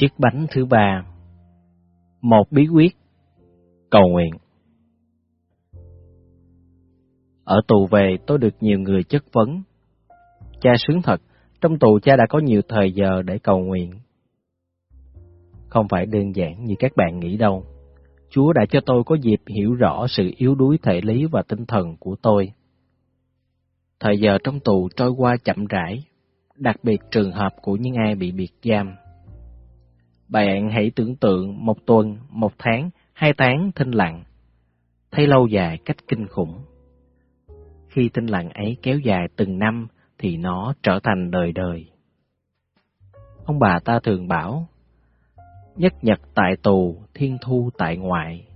Chiếc bánh thứ ba Một bí quyết Cầu nguyện Ở tù về tôi được nhiều người chất vấn. Cha sướng thật, trong tù cha đã có nhiều thời giờ để cầu nguyện. Không phải đơn giản như các bạn nghĩ đâu. Chúa đã cho tôi có dịp hiểu rõ sự yếu đuối thể lý và tinh thần của tôi. Thời giờ trong tù trôi qua chậm rãi, đặc biệt trường hợp của những ai bị biệt giam. Bạn hãy tưởng tượng một tuần, một tháng, hai tháng thinh lặng, thấy lâu dài cách kinh khủng. Khi thinh lặng ấy kéo dài từng năm thì nó trở thành đời đời. Ông bà ta thường bảo, nhất nhật tại tù, thiên thu tại ngoại,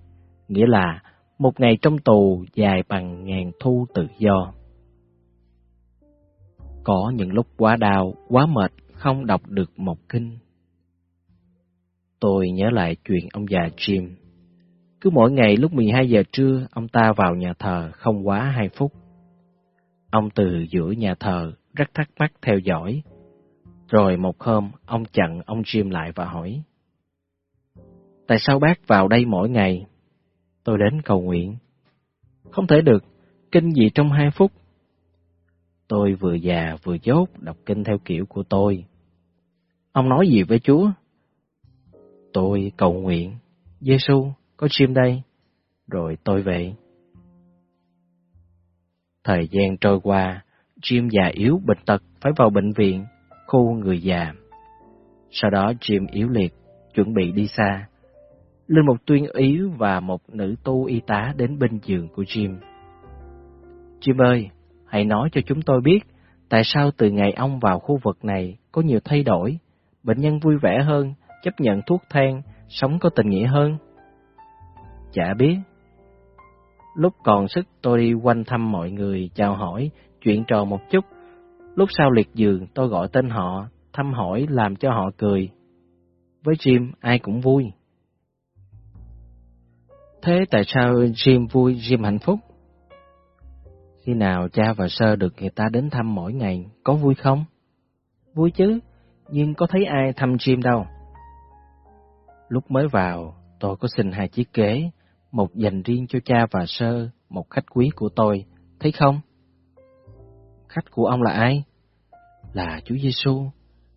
nghĩa là một ngày trong tù dài bằng ngàn thu tự do. Có những lúc quá đau, quá mệt, không đọc được một kinh. Tôi nhớ lại chuyện ông già Jim. Cứ mỗi ngày lúc 12 giờ trưa, ông ta vào nhà thờ không quá 2 phút. Ông từ giữa nhà thờ rất thắc mắc theo dõi. Rồi một hôm, ông chặn ông Jim lại và hỏi. Tại sao bác vào đây mỗi ngày? Tôi đến cầu nguyện. Không thể được, kinh gì trong hai phút. Tôi vừa già vừa dốt đọc kinh theo kiểu của tôi. Ông nói gì với Chúa? Tôi cầu nguyện, Giêsu có chim đây, rồi tôi về. Thời gian trôi qua, Jim già yếu bệnh tật phải vào bệnh viện, khu người già. Sau đó Jim yếu liệt, chuẩn bị đi xa. Linh một tuyên ý và một nữ tu y tá đến bên giường của Jim. Jim ơi, hãy nói cho chúng tôi biết tại sao từ ngày ông vào khu vực này có nhiều thay đổi, bệnh nhân vui vẻ hơn, chấp nhận thuốc than sống có tình nghĩa hơn. Chả biết. Lúc còn sức tôi đi quanh thăm mọi người, chào hỏi, chuyện trò một chút. Lúc sau liệt giường tôi gọi tên họ, thăm hỏi làm cho họ cười. Với Jim ai cũng vui. Thế tại sao Jim vui, Jim hạnh phúc? Khi nào cha và sơ được người ta đến thăm mỗi ngày, có vui không? Vui chứ, nhưng có thấy ai thăm Jim đâu. Lúc mới vào, tôi có xin hai chiếc ghế, một dành riêng cho cha và sơ, một khách quý của tôi, thấy không? Khách của ông là ai? Là Chúa Giêsu.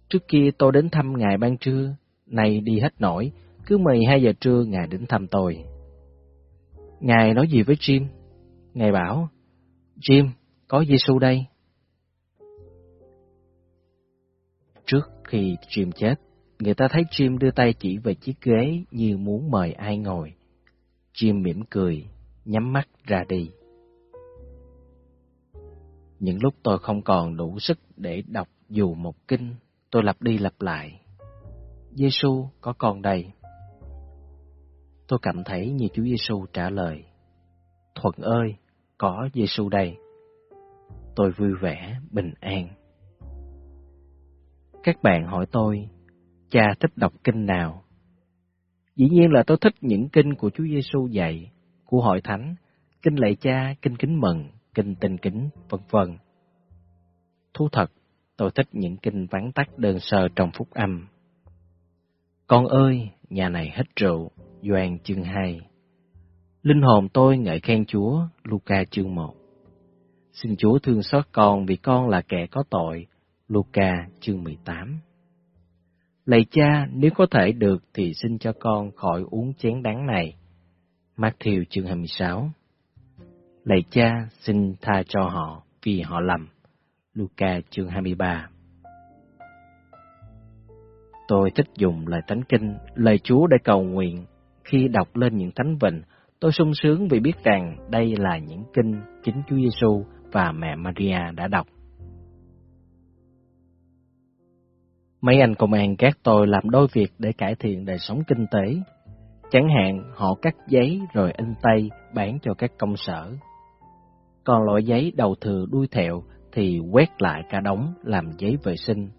Trước kia tôi đến thăm Ngài ban trưa, nay đi hết nổi, cứ 12 giờ trưa Ngài đến thăm tôi. Ngài nói gì với Jim? Ngài bảo, Jim, có Giêsu đây. Trước khi Jim chết, người ta thấy Jim đưa tay chỉ về chiếc ghế như muốn mời ai ngồi. Jim mỉm cười, nhắm mắt ra đi. Những lúc tôi không còn đủ sức để đọc dù một kinh, tôi lặp đi lặp lại. Giêsu có còn đây. Tôi cảm thấy như Chúa Giêsu trả lời. Thuận ơi, có Giêsu đây. Tôi vui vẻ, bình an. Các bạn hỏi tôi, cha thích đọc kinh nào? Dĩ nhiên là tôi thích những kinh của Chúa Giêsu dạy, của hội thánh, kinh lạy cha, kinh kính mừng, kinh tinh kính, vân vân. Thú thật, tôi thích những kinh vắn tắt đơn sơ trong phúc âm. Con ơi, nhà này hết rượu, Doan chương 2. Linh hồn tôi ngợi khen Chúa, Luca chương 1. Xin Chúa thương xót con vì con là kẻ có tội, Luca chương 18. Lạy cha, nếu có thể được thì xin cho con khỏi uống chén đắng này. Matthew chương 26 Lạy cha, xin tha cho họ vì họ lầm. Luca chương 23 Tôi thích dùng lời thánh kinh, lời Chúa để cầu nguyện. Khi đọc lên những thánh vịnh, tôi sung sướng vì biết rằng đây là những kinh chính Chúa Giêsu và mẹ Maria đã đọc. Mấy anh công an các tôi làm đôi việc để cải thiện đời sống kinh tế. Chẳng hạn họ cắt giấy rồi in tay bán cho các công sở. Còn loại giấy đầu thừa đuôi thẹo thì quét lại cả đống làm giấy vệ sinh.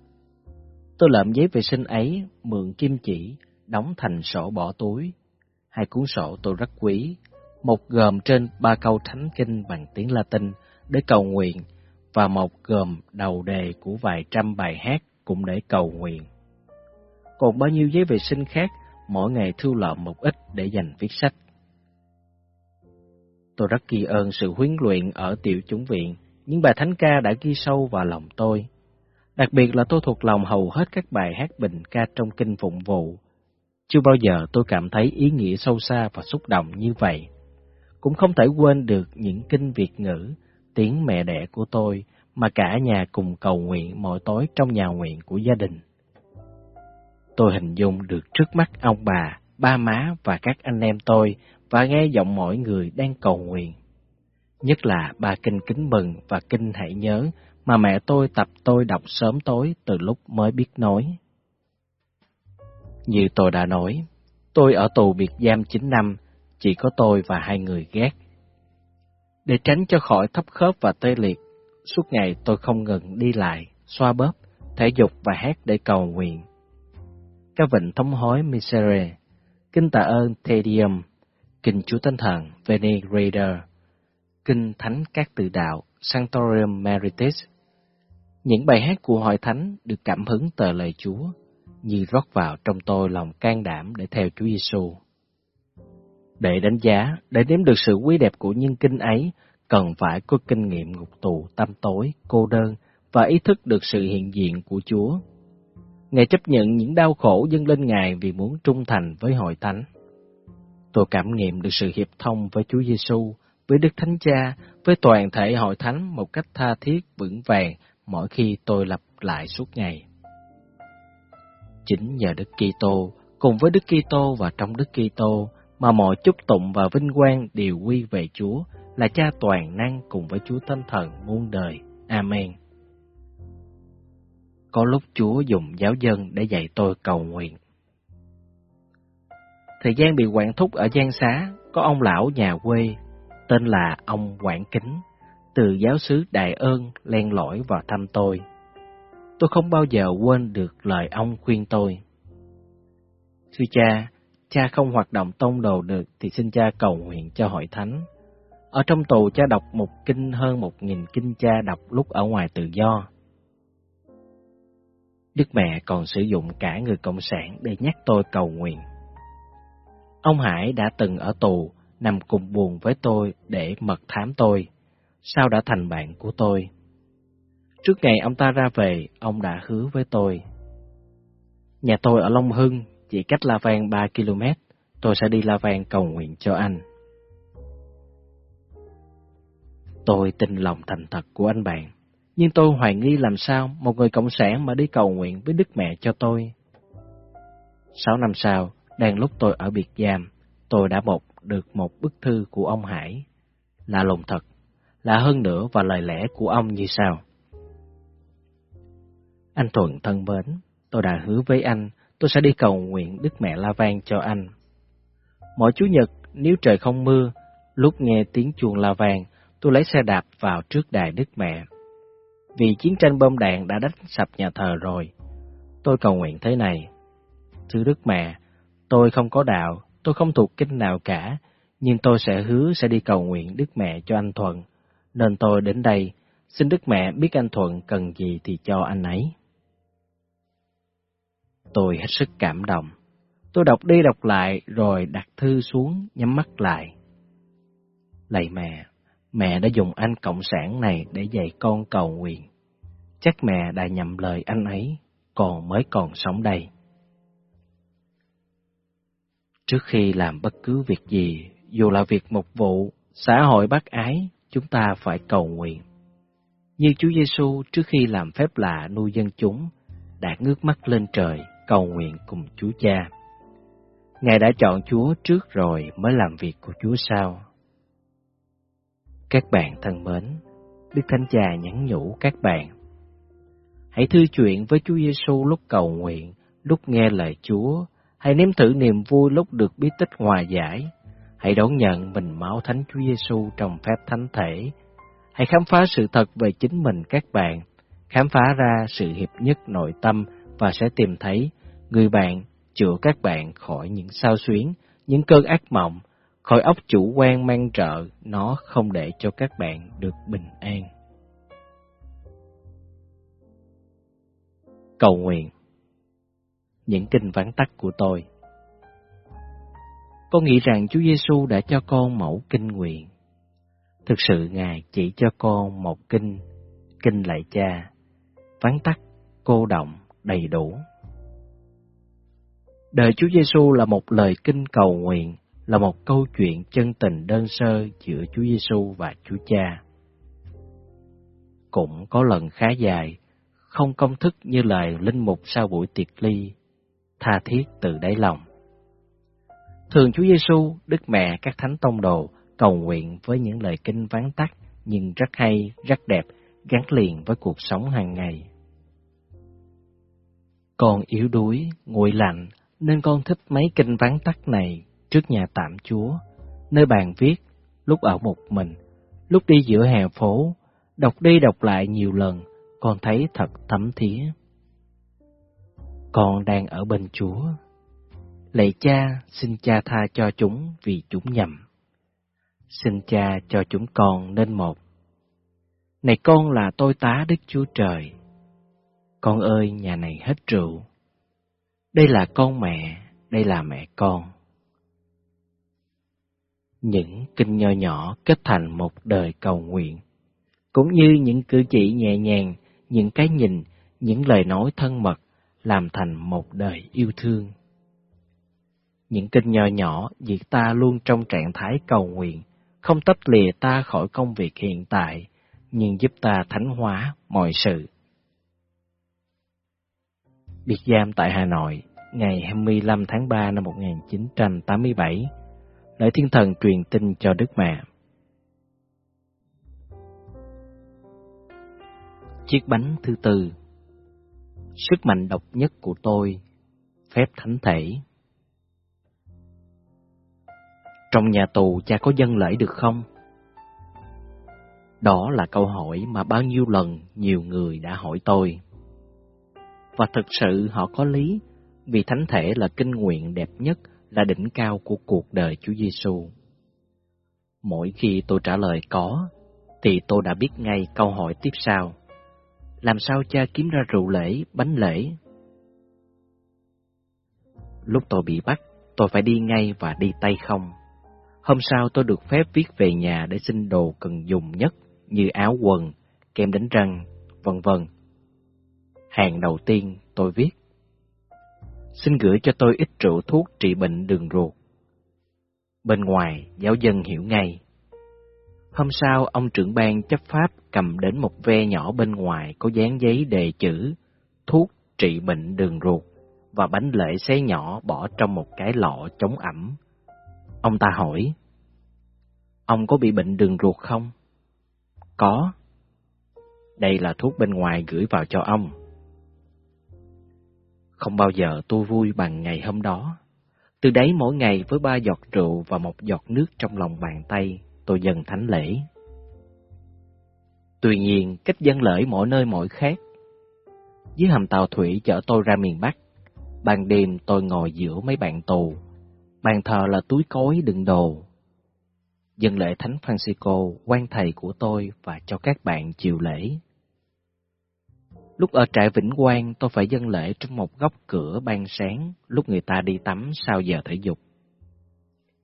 Tôi lượm giấy vệ sinh ấy, mượn kim chỉ, đóng thành sổ bỏ túi. Hai cuốn sổ tôi rất quý, một gồm trên ba câu thánh kinh bằng tiếng Latin để cầu nguyện và một gồm đầu đề của vài trăm bài hát cũng để cầu nguyện. còn bao nhiêu giấy vệ sinh khác, mỗi ngày thu lợm một ít để dành viết sách. Tôi rất kỳ ơn sự huấn luyện ở tiểu chúng viện, những bài thánh ca đã ghi sâu vào lòng tôi. Đặc biệt là tôi thuộc lòng hầu hết các bài hát bình ca trong kinh phụng vụ. Chưa bao giờ tôi cảm thấy ý nghĩa sâu xa và xúc động như vậy. Cũng không thể quên được những kinh Việt ngữ, tiếng mẹ đẻ của tôi mà cả nhà cùng cầu nguyện mỗi tối trong nhà nguyện của gia đình. Tôi hình dung được trước mắt ông bà, ba má và các anh em tôi và nghe giọng mỗi người đang cầu nguyện. Nhất là ba kinh kính mừng và kinh hãy nhớ mà mẹ tôi tập tôi đọc sớm tối từ lúc mới biết nói. Như tôi đã nói, tôi ở tù biệt giam 9 năm, chỉ có tôi và hai người ghét. Để tránh cho khỏi thấp khớp và tê liệt, suốt ngày tôi không ngừng đi lại, xoa bóp, thể dục và hát để cầu nguyện. Các vịnh thống hối Misere, kinh tạ ơn Thedium, kinh Chúa Tinh Thần Venerable, kinh Thánh các tự đạo Sanctorium Meritis. Những bài hát của hội thánh được cảm hứng từ lời Chúa, như rót vào trong tôi lòng can đảm để theo Chúa Giêsu. Để đánh giá, để nếm được sự quý đẹp của nhân kinh ấy, cần phải có kinh nghiệm ngục tù tâm tối, cô đơn và ý thức được sự hiện diện của Chúa. Ngài chấp nhận những đau khổ dâng lên Ngài vì muốn trung thành với hội thánh. Tôi cảm nghiệm được sự hiệp thông với Chúa Giêsu, với Đức Thánh Cha, với toàn thể hội thánh một cách tha thiết vững vàng mỗi khi tôi lặp lại suốt ngày. Chính nhờ Đức Kitô, cùng với Đức Kitô và trong Đức Kitô mà mọi chúc tụng và vinh quang đều quy về Chúa là Cha toàn năng cùng với Chúa Thánh Thần muôn đời. Amen. Có lúc Chúa dùng giáo dân để dạy tôi cầu nguyện. Thời gian bị quản thúc ở Giang Xá, có ông lão nhà quê, tên là ông Quảng Kính, từ giáo sứ Đại ơn len lỏi vào thăm tôi. Tôi không bao giờ quên được lời ông khuyên tôi. Thưa cha, cha không hoạt động tông đồ được thì xin cha cầu nguyện cho hội thánh. Ở trong tù cha đọc một kinh hơn một nghìn kinh cha đọc lúc ở ngoài tự do. Đức mẹ còn sử dụng cả người cộng sản để nhắc tôi cầu nguyện. Ông Hải đã từng ở tù, nằm cùng buồn với tôi để mật thám tôi, sau đã thành bạn của tôi. Trước ngày ông ta ra về, ông đã hứa với tôi. Nhà tôi ở Long Hưng, chỉ cách La Vang 3 km, tôi sẽ đi La Vang cầu nguyện cho anh. Tôi tin lòng thành thật của anh bạn, nhưng tôi hoài nghi làm sao một người cộng sản mà đi cầu nguyện với Đức Mẹ cho tôi. Sáu năm sau, đang lúc tôi ở biệt giam, tôi đã một được một bức thư của ông Hải. Là lùng thật, là hơn nữa và lời lẽ của ông như sau. Anh Thuận thân mến, tôi đã hứa với anh, tôi sẽ đi cầu nguyện Đức Mẹ La Vang cho anh. Mỗi Chủ nhật, nếu trời không mưa, lúc nghe tiếng chuông La Vang, tôi lấy xe đạp vào trước đài Đức Mẹ. Vì chiến tranh bom đạn đã đánh sập nhà thờ rồi, tôi cầu nguyện thế này. Thưa Đức Mẹ, tôi không có đạo, tôi không thuộc kinh nào cả, nhưng tôi sẽ hứa sẽ đi cầu nguyện Đức Mẹ cho anh Thuận, nên tôi đến đây, xin Đức Mẹ biết anh Thuận cần gì thì cho anh ấy. Tôi hết sức cảm động. Tôi đọc đi đọc lại rồi đặt thư xuống, nhắm mắt lại. Lạy mẹ, mẹ đã dùng anh cộng sản này để dạy con cầu nguyện. Chắc mẹ đã nhầm lời anh ấy, còn mới còn sống đây. Trước khi làm bất cứ việc gì, dù là việc mục vụ, xã hội bác ái, chúng ta phải cầu nguyện. Như Chúa Giêsu trước khi làm phép lạ nuôi dân chúng, đã ngước mắt lên trời, cầu nguyện cùng Chúa Cha. Ngài đã chọn Chúa trước rồi mới làm việc của Chúa sau. Các bạn thân mến, Đức Thánh Cha nhắn nhủ các bạn. Hãy thư chuyện với Chúa Giêsu lúc cầu nguyện, lúc nghe lời Chúa, hãy nếm thử niềm vui lúc được bí tích hòa giải. Hãy đón nhận mình máu Thánh Chúa Giêsu trong phép thánh thể. Hãy khám phá sự thật về chính mình các bạn, khám phá ra sự hiệp nhất nội tâm và sẽ tìm thấy người bạn chữa các bạn khỏi những sao xuyến, những cơn ác mộng, khỏi óc chủ quan mang trợ, nó không để cho các bạn được bình an. Cầu nguyện những kinh vắn tắt của tôi. Con nghĩ rằng Chúa Giêsu đã cho con mẫu kinh nguyện. Thực sự Ngài chỉ cho con một kinh, kinh lạy cha, vắn tắt, cô động, đầy đủ. Đời Chúa Giêsu là một lời kinh cầu nguyện, là một câu chuyện chân tình đơn sơ giữa Chúa Giêsu và Chúa Cha. Cũng có lần khá dài, không công thức như lời linh mục sau buổi tiệc ly, tha thiết từ đáy lòng. Thường Chúa Giêsu, Đức Mẹ, các thánh tông đồ cầu nguyện với những lời kinh vắn tắt nhưng rất hay, rất đẹp, gắn liền với cuộc sống hàng ngày. Con yếu đuối, nguội lạnh, nên con thích mấy kinh vắn tắt này trước nhà tạm Chúa, nơi bàn viết, lúc ở một mình, lúc đi giữa hè phố, đọc đi đọc lại nhiều lần, con thấy thật thấm thía. Con đang ở bên Chúa. Lạy cha, xin cha tha cho chúng vì chúng nhầm. Xin cha cho chúng con nên một. Này con là tôi tá Đức Chúa Trời. Con ơi, nhà này hết rượu. Đây là con mẹ, đây là mẹ con. Những kinh nho nhỏ kết thành một đời cầu nguyện, cũng như những cử chỉ nhẹ nhàng, những cái nhìn, những lời nói thân mật, làm thành một đời yêu thương. Những kinh nho nhỏ diệt ta luôn trong trạng thái cầu nguyện, không tách lìa ta khỏi công việc hiện tại, nhưng giúp ta thánh hóa mọi sự. Biệt giam tại Hà Nội, ngày 25 tháng 3 năm 1987, lại thiên thần truyền tin cho Đức Mẹ. Chiếc bánh thứ tư Sức mạnh độc nhất của tôi, phép thánh thể. Trong nhà tù cha có dân lễ được không? Đó là câu hỏi mà bao nhiêu lần nhiều người đã hỏi tôi. Và thực sự họ có lý, vì thánh thể là kinh nguyện đẹp nhất, là đỉnh cao của cuộc đời Chúa Giêsu. Mỗi khi tôi trả lời có, thì tôi đã biết ngay câu hỏi tiếp sau. Làm sao cha kiếm ra rượu lễ, bánh lễ? Lúc tôi bị bắt, tôi phải đi ngay và đi tay không. Hôm sau tôi được phép viết về nhà để xin đồ cần dùng nhất như áo quần, kem đánh răng, vân vân. Hàng đầu tiên tôi viết Xin gửi cho tôi ít rượu thuốc trị bệnh đường ruột. Bên ngoài, giáo dân hiểu ngay. Hôm sau, ông trưởng ban chấp pháp cầm đến một ve nhỏ bên ngoài có dán giấy đề chữ thuốc trị bệnh đường ruột và bánh lễ xé nhỏ bỏ trong một cái lọ chống ẩm. Ông ta hỏi, Ông có bị bệnh đường ruột không? Có. Đây là thuốc bên ngoài gửi vào cho ông. Không bao giờ tôi vui bằng ngày hôm đó. Từ đấy mỗi ngày với ba giọt rượu và một giọt nước trong lòng bàn tay, tôi dần thánh lễ. Tuy nhiên, cách dân lễ mỗi nơi mỗi khác. Dưới hầm tàu thủy chở tôi ra miền Bắc, ban đêm tôi ngồi giữa mấy bạn tù. Bàn thờ là túi cối đựng đồ. Dân lễ Thánh Francisco quan thầy của tôi và cho các bạn chiều lễ. Lúc ở trại Vĩnh Quang, tôi phải dân lễ trong một góc cửa ban sáng, lúc người ta đi tắm sau giờ thể dục.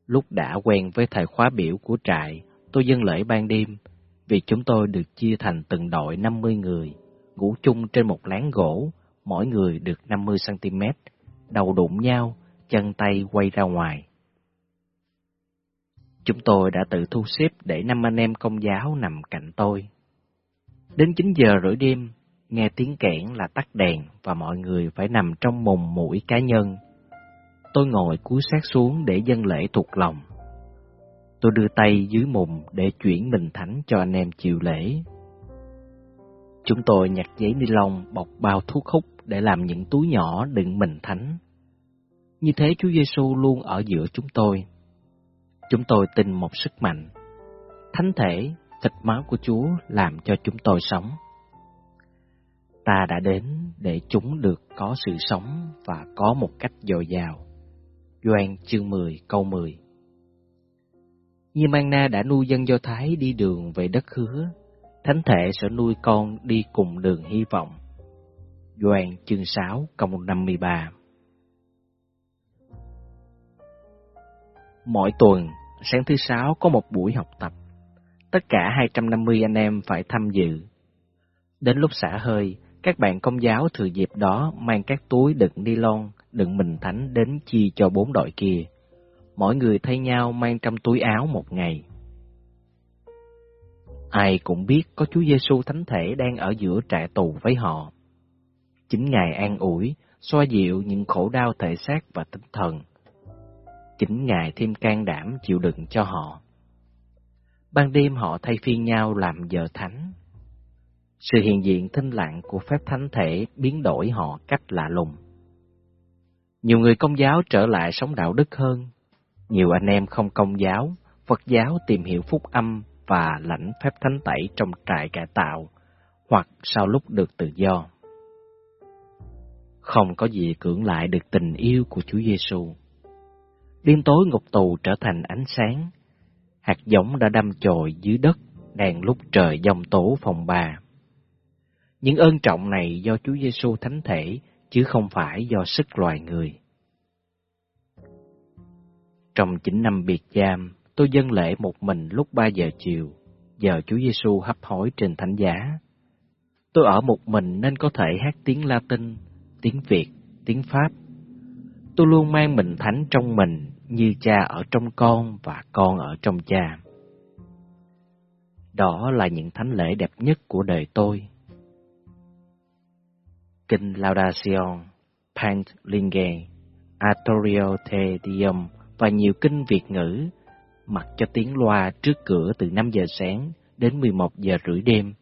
Lúc đã quen với thời khóa biểu của trại, tôi dân lễ ban đêm, vì chúng tôi được chia thành từng đội 50 người, ngủ chung trên một láng gỗ, mỗi người được 50cm, đầu đụng nhau, chân tay quay ra ngoài. Chúng tôi đã tự thu xếp để năm anh em công giáo nằm cạnh tôi. Đến 9 giờ rưỡi đêm, nghe tiếng kẽn là tắt đèn và mọi người phải nằm trong mùng mũi cá nhân. Tôi ngồi cúi sát xuống để dân lễ thuộc lòng. Tôi đưa tay dưới mùng để chuyển mình thánh cho anh em chịu lễ. Chúng tôi nhặt giấy ni lông bọc bao thuốc hút để làm những túi nhỏ đựng mình thánh. Như thế Chúa Giêsu luôn ở giữa chúng tôi. Chúng tôi tin một sức mạnh. Thánh thể, thịt máu của Chúa làm cho chúng tôi sống ta đã đến để chúng được có sự sống và có một cách dồi dào. Doan chương 10 câu 10 Như Mang Na đã nuôi dân Do Thái đi đường về đất hứa, Thánh thể sẽ nuôi con đi cùng đường hy vọng. Doan chương 6 câu 53 Mỗi tuần, sáng thứ sáu có một buổi học tập. Tất cả 250 anh em phải tham dự. Đến lúc xả hơi, các bạn công giáo thừa dịp đó mang các túi đựng ni lon, đựng mình thánh đến chia cho bốn đội kia. Mỗi người thay nhau mang trong túi áo một ngày. Ai cũng biết có Chúa Giêsu thánh thể đang ở giữa trại tù với họ. Chính Ngài an ủi, xoa dịu những khổ đau thể xác và tinh thần. Chính Ngài thêm can đảm chịu đựng cho họ. Ban đêm họ thay phiên nhau làm giờ thánh. Sự hiện diện thinh lặng của phép thánh thể biến đổi họ cách lạ lùng. Nhiều người công giáo trở lại sống đạo đức hơn. Nhiều anh em không công giáo, Phật giáo tìm hiểu phúc âm và lãnh phép thánh tẩy trong trại cải tạo, hoặc sau lúc được tự do. Không có gì cưỡng lại được tình yêu của Chúa Giêsu. Đêm tối ngục tù trở thành ánh sáng. Hạt giống đã đâm chồi dưới đất, đang lúc trời dòng tố phòng bà. Những ơn trọng này do Chúa Giêsu thánh thể, chứ không phải do sức loài người. Trong chín năm biệt giam, tôi dâng lễ một mình lúc ba giờ chiều, giờ Chúa Giêsu hấp hối trên thánh giá. Tôi ở một mình nên có thể hát tiếng Latin, tiếng Việt, tiếng Pháp. Tôi luôn mang mình thánh trong mình như cha ở trong con và con ở trong cha. Đó là những thánh lễ đẹp nhất của đời tôi. Kinh Laudation, Pant Linge, Atorio Te Diem và nhiều kinh Việt ngữ, mặc cho tiếng loa trước cửa từ 5 giờ sáng đến 11 giờ rưỡi đêm.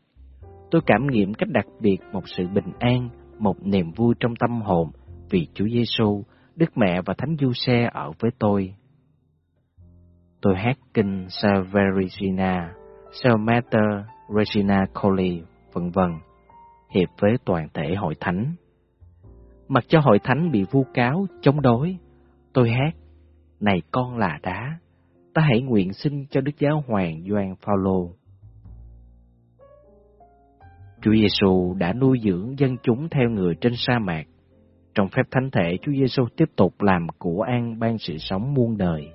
Tôi cảm nghiệm cách đặc biệt một sự bình an, một niềm vui trong tâm hồn vì Chúa Giêsu, Đức Mẹ và Thánh Du Xe ở với tôi. Tôi hát kinh Salve Regina, Salmater Regina Coli, vân vân, hiệp với toàn thể hội thánh. Mặc cho hội thánh bị vu cáo, chống đối, tôi hát, này con là đá, ta hãy nguyện xin cho Đức Giáo Hoàng Gioan Phaolô. Chúa Giêsu đã nuôi dưỡng dân chúng theo người trên sa mạc. Trong phép thánh thể, Chúa Giêsu tiếp tục làm của an ban sự sống muôn đời.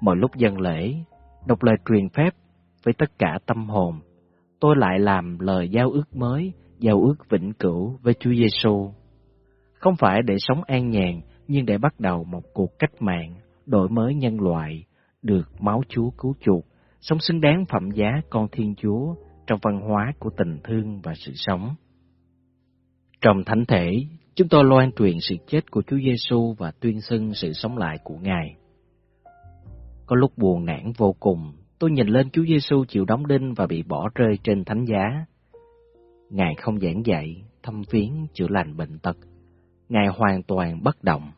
Mọi lúc dân lễ, đọc lời truyền phép với tất cả tâm hồn, tôi lại làm lời giao ước mới, giao ước vĩnh cửu với Chúa Giêsu. Không phải để sống an nhàn, nhưng để bắt đầu một cuộc cách mạng, đổi mới nhân loại, được máu Chúa cứu chuộc, sống xứng đáng phẩm giá con Thiên Chúa trong văn hóa của tình thương và sự sống. Trong thánh thể, chúng tôi loan truyền sự chết của Chúa Giêsu và tuyên xưng sự sống lại của Ngài. Có lúc buồn nản vô cùng, tôi nhìn lên Chúa Giêsu chịu đóng đinh và bị bỏ rơi trên thánh giá. Ngài không giảng dạy, thăm viếng, chữa lành bệnh tật. Ngài hoàn toàn bất động.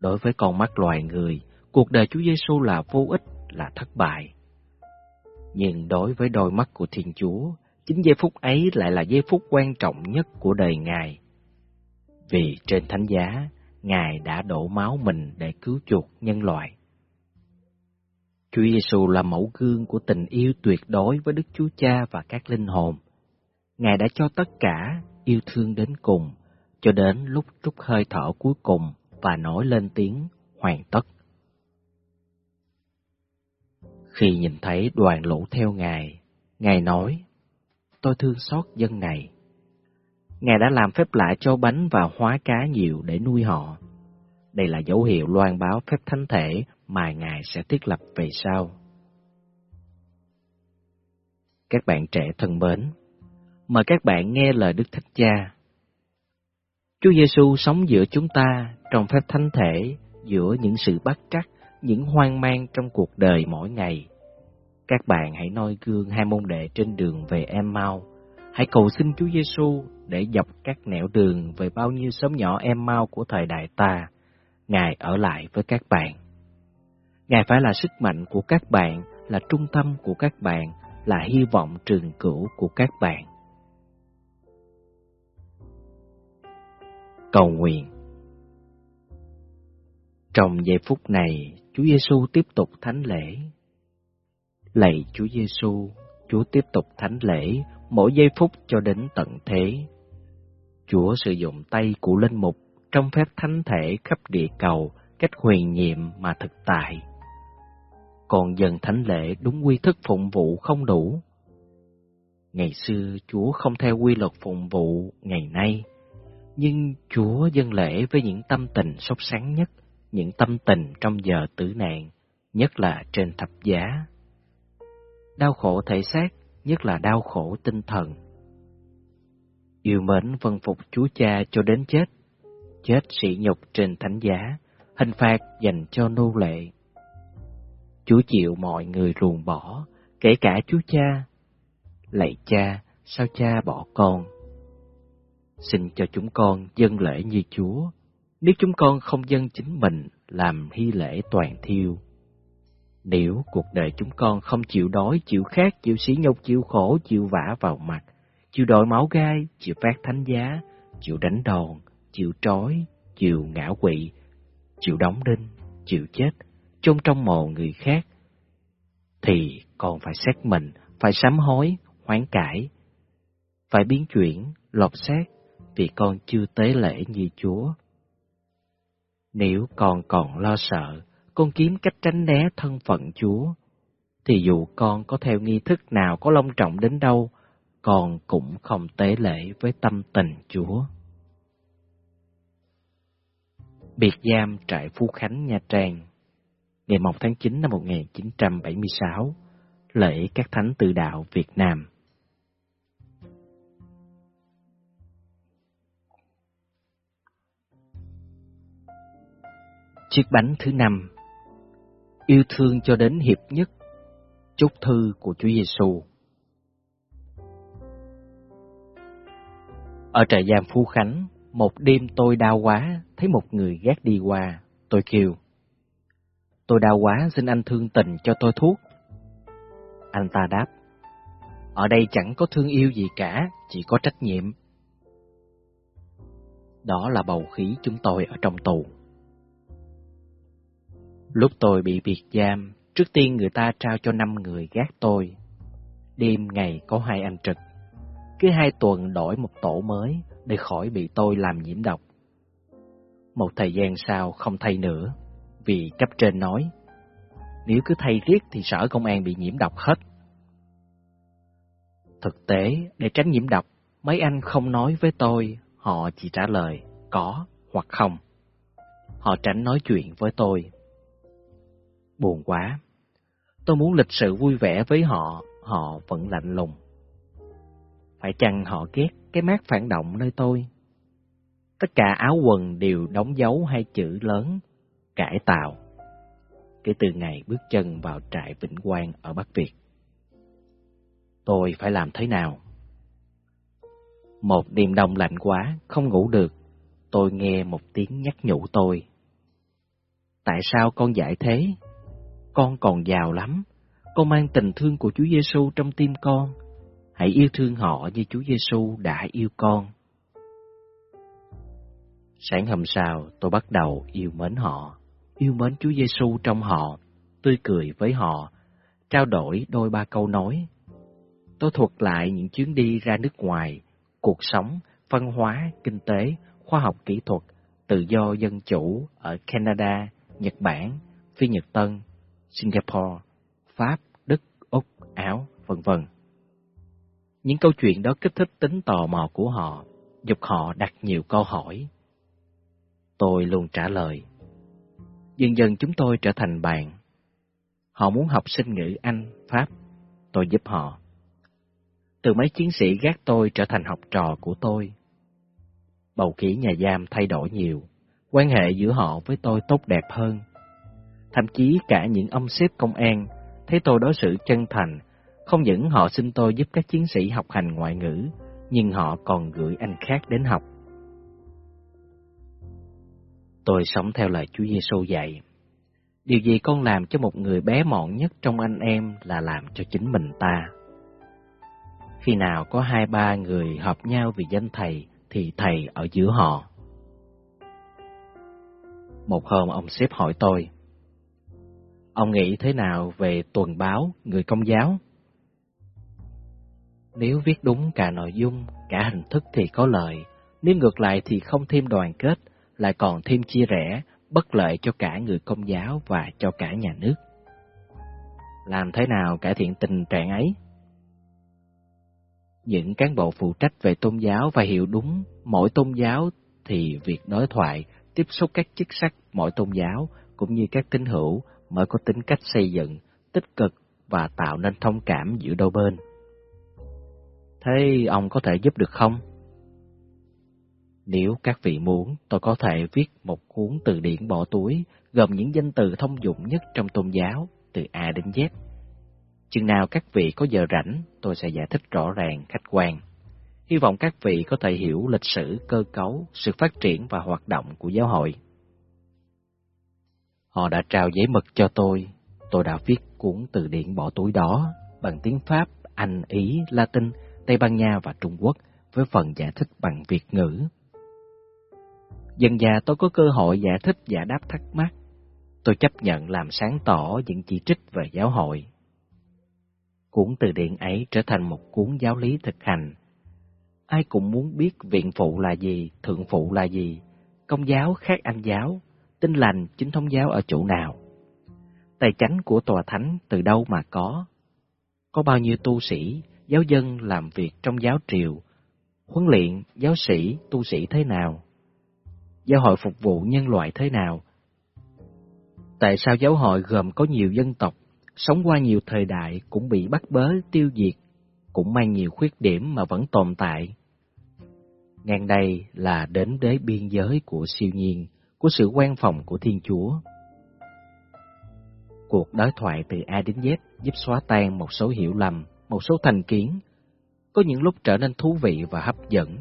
Đối với con mắt loài người, cuộc đời Chúa Giêsu là vô ích, là thất bại. Nhưng đối với đôi mắt của Thiên Chúa, chính giây phút ấy lại là giây phút quan trọng nhất của đời Ngài. Vì trên thánh giá, Ngài đã đổ máu mình để cứu chuộc nhân loại. Chúa Giêsu là mẫu gương của tình yêu tuyệt đối với Đức Chúa Cha và các linh hồn. Ngài đã cho tất cả yêu thương đến cùng, cho đến lúc trút hơi thở cuối cùng và nói lên tiếng hoàn tất. Khi nhìn thấy đoàn lũ theo Ngài, Ngài nói, tôi thương xót dân này. Ngài đã làm phép lạ cho bánh và hóa cá nhiều để nuôi họ. Đây là dấu hiệu loan báo phép thánh thể mà Ngài sẽ thiết lập về sau. Các bạn trẻ thân mến, mời các bạn nghe lời Đức Thích Cha. Chúa Giêsu sống giữa chúng ta trong phép thánh thể, giữa những sự bắt trắc, những hoang mang trong cuộc đời mỗi ngày. Các bạn hãy noi gương hai môn đệ trên đường về em mau. Hãy cầu xin Chúa Giêsu để dọc các nẻo đường về bao nhiêu xóm nhỏ em mau của thời đại ta, Ngài ở lại với các bạn. Ngài phải là sức mạnh của các bạn, là trung tâm của các bạn, là hy vọng trường cửu của các bạn. Cầu nguyện Trong giây phút này, Chúa Giêsu tiếp tục thánh lễ. Lạy Chúa Giêsu, Chúa tiếp tục thánh lễ mỗi giây phút cho đến tận thế. Chúa sử dụng tay của linh mục trong phép thánh thể khắp địa cầu cách huyền nhiệm mà thực tại. Còn dần thánh lễ đúng quy thức phụng vụ không đủ. Ngày xưa Chúa không theo quy luật phụng vụ ngày nay, nhưng Chúa dân lễ với những tâm tình sốt sáng nhất, những tâm tình trong giờ tử nạn, nhất là trên thập giá. Đau khổ thể xác, nhất là đau khổ tinh thần. Yêu mến vân phục Chúa Cha cho đến chết, chết sỉ nhục trên thánh giá, hình phạt dành cho nô lệ. Chúa chịu mọi người ruồng bỏ, kể cả Chúa Cha. Lạy Cha, sao Cha bỏ con? Xin cho chúng con dâng lễ như Chúa, nếu chúng con không dâng chính mình làm hy lễ toàn thiêu. Nếu cuộc đời chúng con không chịu đói, chịu khát, chịu sỉ nhục, chịu khổ, chịu vả vào mặt, chịu đội máu gai, chịu phát thánh giá, chịu đánh đòn, chịu trói, chịu ngã quỵ, chịu đóng đinh, chịu chết, chôn trong mồ người khác, thì còn phải xét mình, phải sám hối, hoán cải, phải biến chuyển, lột xác, vì con chưa tế lễ như Chúa. Nếu con còn lo sợ, con kiếm cách tránh né thân phận Chúa, thì dù con có theo nghi thức nào có long trọng đến đâu, con cũng không tế lễ với tâm tình Chúa. Biệt giam trại Phú Khánh Nha Trang Ngày 1 tháng 9 năm 1976 Lễ các thánh tự đạo Việt Nam Chiếc bánh thứ năm Yêu thương cho đến hiệp nhất Chúc thư của Chúa Giêsu. Ở trại giam Phú Khánh, một đêm tôi đau quá, thấy một người gác đi qua, tôi kêu. Tôi đau quá, xin anh thương tình cho tôi thuốc. Anh ta đáp, ở đây chẳng có thương yêu gì cả, chỉ có trách nhiệm. Đó là bầu khí chúng tôi ở trong tù. Lúc tôi bị biệt giam, trước tiên người ta trao cho năm người gác tôi. Đêm ngày có hai anh trực. Cứ hai tuần đổi một tổ mới để khỏi bị tôi làm nhiễm độc. Một thời gian sau không thay nữa, vì cấp trên nói, nếu cứ thay riết thì sở công an bị nhiễm độc hết. Thực tế, để tránh nhiễm độc, mấy anh không nói với tôi, họ chỉ trả lời có hoặc không. Họ tránh nói chuyện với tôi. Buồn quá. Tôi muốn lịch sự vui vẻ với họ, họ vẫn lạnh lùng. Phải chăng họ ghét cái mát phản động nơi tôi? Tất cả áo quần đều đóng dấu hai chữ lớn, cải tạo. Kể từ ngày bước chân vào trại Vĩnh Quang ở Bắc Việt. Tôi phải làm thế nào? Một đêm đông lạnh quá, không ngủ được, tôi nghe một tiếng nhắc nhủ tôi. Tại sao con dạy thế? Con còn giàu lắm, con mang tình thương của Chúa Giêsu trong tim con Hãy yêu thương họ như Chúa Giêsu đã yêu con. Sáng hôm sau, tôi bắt đầu yêu mến họ, yêu mến Chúa Giêsu trong họ, tươi cười với họ, trao đổi đôi ba câu nói. Tôi thuật lại những chuyến đi ra nước ngoài, cuộc sống, văn hóa, kinh tế, khoa học kỹ thuật, tự do dân chủ ở Canada, Nhật Bản, Phi Nhật Tân, Singapore, Pháp, Đức, Úc, Áo, vân vân. Những câu chuyện đó kích thích tính tò mò của họ, dục họ đặt nhiều câu hỏi. Tôi luôn trả lời. Dần dần chúng tôi trở thành bạn. Họ muốn học sinh ngữ Anh, Pháp, tôi giúp họ. Từ mấy chiến sĩ gác tôi trở thành học trò của tôi. Bầu khí nhà giam thay đổi nhiều, quan hệ giữa họ với tôi tốt đẹp hơn. Thậm chí cả những ông sếp công an thấy tôi đối xử chân thành không những họ xin tôi giúp các chiến sĩ học hành ngoại ngữ, nhưng họ còn gửi anh khác đến học. Tôi sống theo lời Chúa Giêsu dạy. Điều gì con làm cho một người bé mọn nhất trong anh em là làm cho chính mình ta. Khi nào có hai ba người hợp nhau vì danh thầy, thì thầy ở giữa họ. Một hôm ông sếp hỏi tôi, Ông nghĩ thế nào về tuần báo người công giáo? Nếu viết đúng cả nội dung, cả hình thức thì có lợi, nếu ngược lại thì không thêm đoàn kết, lại còn thêm chia rẽ bất lợi cho cả người công giáo và cho cả nhà nước. Làm thế nào cải thiện tình trạng ấy? Những cán bộ phụ trách về tôn giáo và hiểu đúng mỗi tôn giáo thì việc đối thoại, tiếp xúc các chức sắc mỗi tôn giáo cũng như các tín hữu mới có tính cách xây dựng, tích cực và tạo nên thông cảm giữa đôi bên. Thế ông có thể giúp được không? Nếu các vị muốn, tôi có thể viết một cuốn từ điển bỏ túi gồm những danh từ thông dụng nhất trong tôn giáo, từ A đến Z. Chừng nào các vị có giờ rảnh, tôi sẽ giải thích rõ ràng, khách quan. Hy vọng các vị có thể hiểu lịch sử, cơ cấu, sự phát triển và hoạt động của giáo hội. Họ đã trao giấy mực cho tôi, tôi đã viết cuốn từ điển bỏ túi đó bằng tiếng Pháp, Anh, Ý, Latin, Tây Ban Nha và Trung Quốc với phần giải thích bằng Việt ngữ. Dần già tôi có cơ hội giải thích giải đáp thắc mắc. Tôi chấp nhận làm sáng tỏ những chỉ trích về giáo hội. Cuốn từ điển ấy trở thành một cuốn giáo lý thực hành. Ai cũng muốn biết viện phụ là gì, thượng phụ là gì, công giáo khác anh giáo, tinh lành chính thống giáo ở chỗ nào. Tài chánh của tòa thánh từ đâu mà có? Có bao nhiêu tu sĩ, giáo dân làm việc trong giáo triều, huấn luyện giáo sĩ, tu sĩ thế nào? Giáo hội phục vụ nhân loại thế nào? Tại sao giáo hội gồm có nhiều dân tộc, sống qua nhiều thời đại cũng bị bắt bớ, tiêu diệt, cũng mang nhiều khuyết điểm mà vẫn tồn tại? Ngang đây là đến đế biên giới của siêu nhiên, của sự quan phòng của Thiên Chúa. Cuộc đối thoại từ A đến Z giúp xóa tan một số hiểu lầm, một số thành kiến, có những lúc trở nên thú vị và hấp dẫn.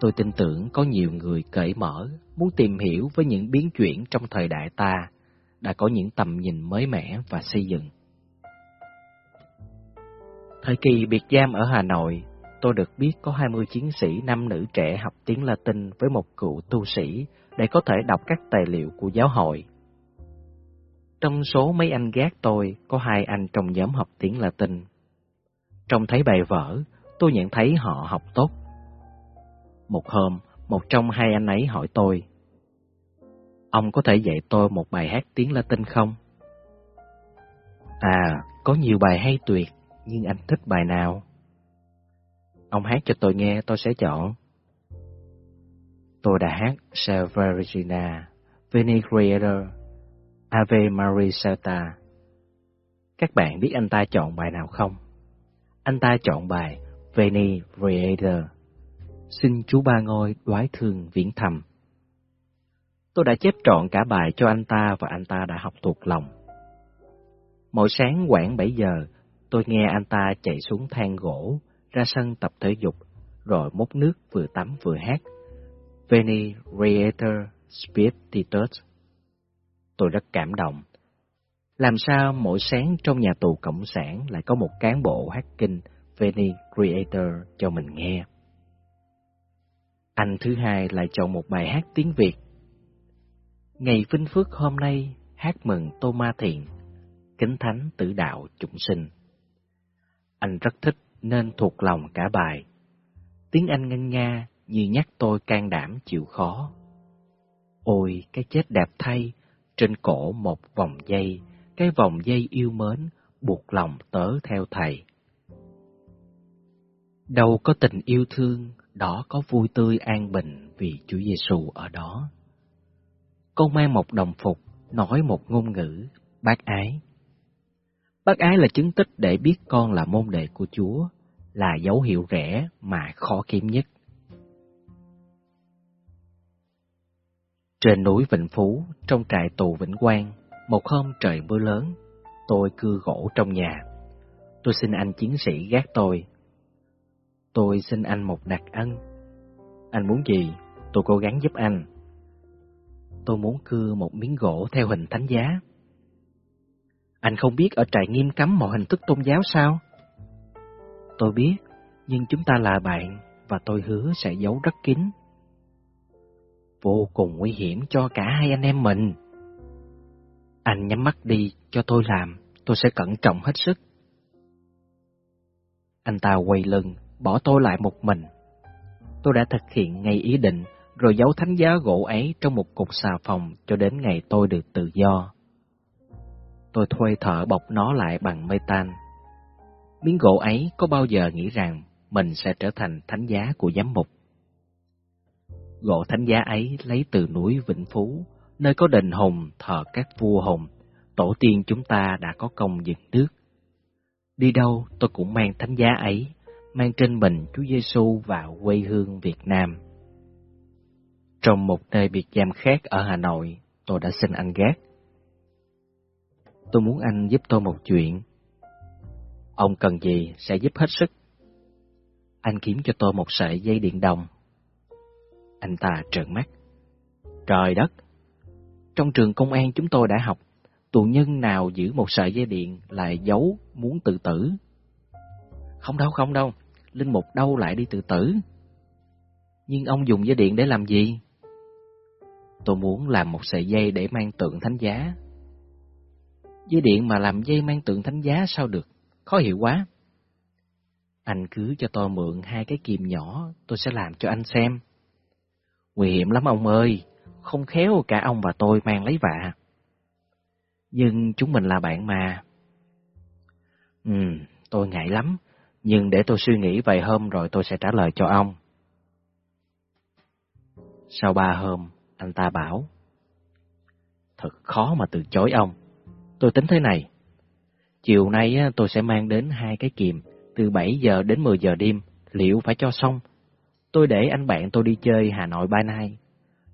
Tôi tin tưởng có nhiều người cởi mở, muốn tìm hiểu với những biến chuyển trong thời đại ta, đã có những tầm nhìn mới mẻ và xây dựng. Thời kỳ biệt giam ở Hà Nội, tôi được biết có 20 chiến sĩ nam nữ trẻ học tiếng Latin với một cựu tu sĩ để có thể đọc các tài liệu của giáo hội. Trong số mấy anh gác tôi, có hai anh trong nhóm học tiếng Latin. Trong thấy bài vở, tôi nhận thấy họ học tốt. Một hôm, một trong hai anh ấy hỏi tôi, Ông có thể dạy tôi một bài hát tiếng Latin không? À, có nhiều bài hay tuyệt, nhưng anh thích bài nào? Ông hát cho tôi nghe, tôi sẽ chọn. Tôi đã hát Severina, Veni Creator, Ave Maria Santa. Các bạn biết anh ta chọn bài nào không? Anh ta chọn bài Veni Creator. Xin chú ba ngôi đoái thương viễn thầm. Tôi đã chép trọn cả bài cho anh ta và anh ta đã học thuộc lòng. Mỗi sáng khoảng 7 giờ, tôi nghe anh ta chạy xuống thang gỗ, ra sân tập thể dục, rồi múc nước vừa tắm vừa hát. Veni Creator Spiritus. Tôi rất cảm động. Làm sao mỗi sáng trong nhà tù Cộng sản lại có một cán bộ hát kinh Veni Creator cho mình nghe? Anh thứ hai lại chọn một bài hát tiếng Việt. Ngày vinh phước hôm nay hát mừng Tô Ma Thiện, kính thánh tử đạo chúng sinh. Anh rất thích nên thuộc lòng cả bài. Tiếng Anh ngân nga như nhắc tôi can đảm chịu khó. Ôi, cái chết đẹp thay, trên cổ một vòng dây, cái vòng dây yêu mến, buộc lòng tớ theo thầy. Đâu có tình yêu thương, đó có vui tươi an bình vì Chúa Giêsu ở đó. Con mang một đồng phục, nói một ngôn ngữ, bác ái. Bác ái là chứng tích để biết con là môn đệ của Chúa, là dấu hiệu rẻ mà khó kiếm nhất. Trên núi Vĩnh Phú, trong trại tù Vĩnh Quang, một hôm trời mưa lớn, tôi cưa gỗ trong nhà. Tôi xin anh chiến sĩ gác tôi. Tôi xin anh một đặc ân. Anh muốn gì, tôi cố gắng giúp anh. Tôi muốn cưa một miếng gỗ theo hình thánh giá. Anh không biết ở trại nghiêm cấm mọi hình thức tôn giáo sao? Tôi biết, nhưng chúng ta là bạn và tôi hứa sẽ giấu rất kín. Vô cùng nguy hiểm cho cả hai anh em mình. Anh nhắm mắt đi cho tôi làm, tôi sẽ cẩn trọng hết sức. Anh ta quay lưng, bỏ tôi lại một mình. Tôi đã thực hiện ngay ý định rồi giấu thánh giá gỗ ấy trong một cục xà phòng cho đến ngày tôi được tự do. Tôi thuê thợ bọc nó lại bằng mê tan. Miếng gỗ ấy có bao giờ nghĩ rằng mình sẽ trở thành thánh giá của giám mục? Gỗ thánh giá ấy lấy từ núi Vĩnh Phú, nơi có đền hùng thờ các vua hùng, tổ tiên chúng ta đã có công dựng nước. Đi đâu tôi cũng mang thánh giá ấy, mang trên mình Chúa Giêsu vào quê hương Việt Nam. Trong một nơi biệt giam khác ở Hà Nội, tôi đã xin anh gác. Tôi muốn anh giúp tôi một chuyện. Ông cần gì sẽ giúp hết sức. Anh kiếm cho tôi một sợi dây điện đồng. Anh ta trợn mắt. Trời đất! Trong trường công an chúng tôi đã học, tù nhân nào giữ một sợi dây điện lại giấu muốn tự tử. Không đâu, không đâu, Linh Mục đâu lại đi tự tử. Nhưng ông dùng dây điện để làm gì? Tôi muốn làm một sợi dây để mang tượng thánh giá. Dây điện mà làm dây mang tượng thánh giá sao được, khó hiểu quá. Anh cứ cho tôi mượn hai cái kìm nhỏ, tôi sẽ làm cho anh xem. Nguy hiểm lắm ông ơi, không khéo cả ông và tôi mang lấy vạ. Nhưng chúng mình là bạn mà. Ừ, tôi ngại lắm, nhưng để tôi suy nghĩ vài hôm rồi tôi sẽ trả lời cho ông. Sau ba hôm, anh ta bảo. Thật khó mà từ chối ông. Tôi tính thế này. Chiều nay tôi sẽ mang đến hai cái kìm, từ 7 giờ đến 10 giờ đêm, liệu phải cho xong. Tôi để anh bạn tôi đi chơi Hà Nội ba nay.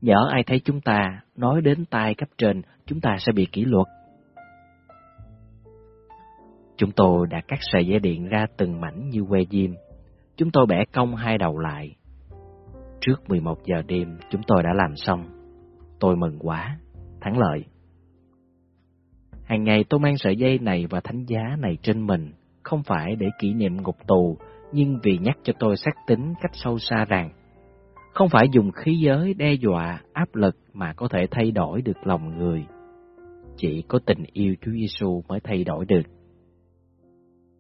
Nhỡ ai thấy chúng ta nói đến tai cấp trên, chúng ta sẽ bị kỷ luật. Chúng tôi đã cắt sợi dây điện ra từng mảnh như que diêm. Chúng tôi bẻ cong hai đầu lại. Trước 11 giờ đêm, chúng tôi đã làm xong. Tôi mừng quá, thắng lợi. Hàng ngày tôi mang sợi dây này và thánh giá này trên mình, không phải để kỷ niệm ngục tù, nhưng vì nhắc cho tôi xác tính cách sâu xa rằng, không phải dùng khí giới đe dọa, áp lực mà có thể thay đổi được lòng người. Chỉ có tình yêu Chúa Giêsu mới thay đổi được.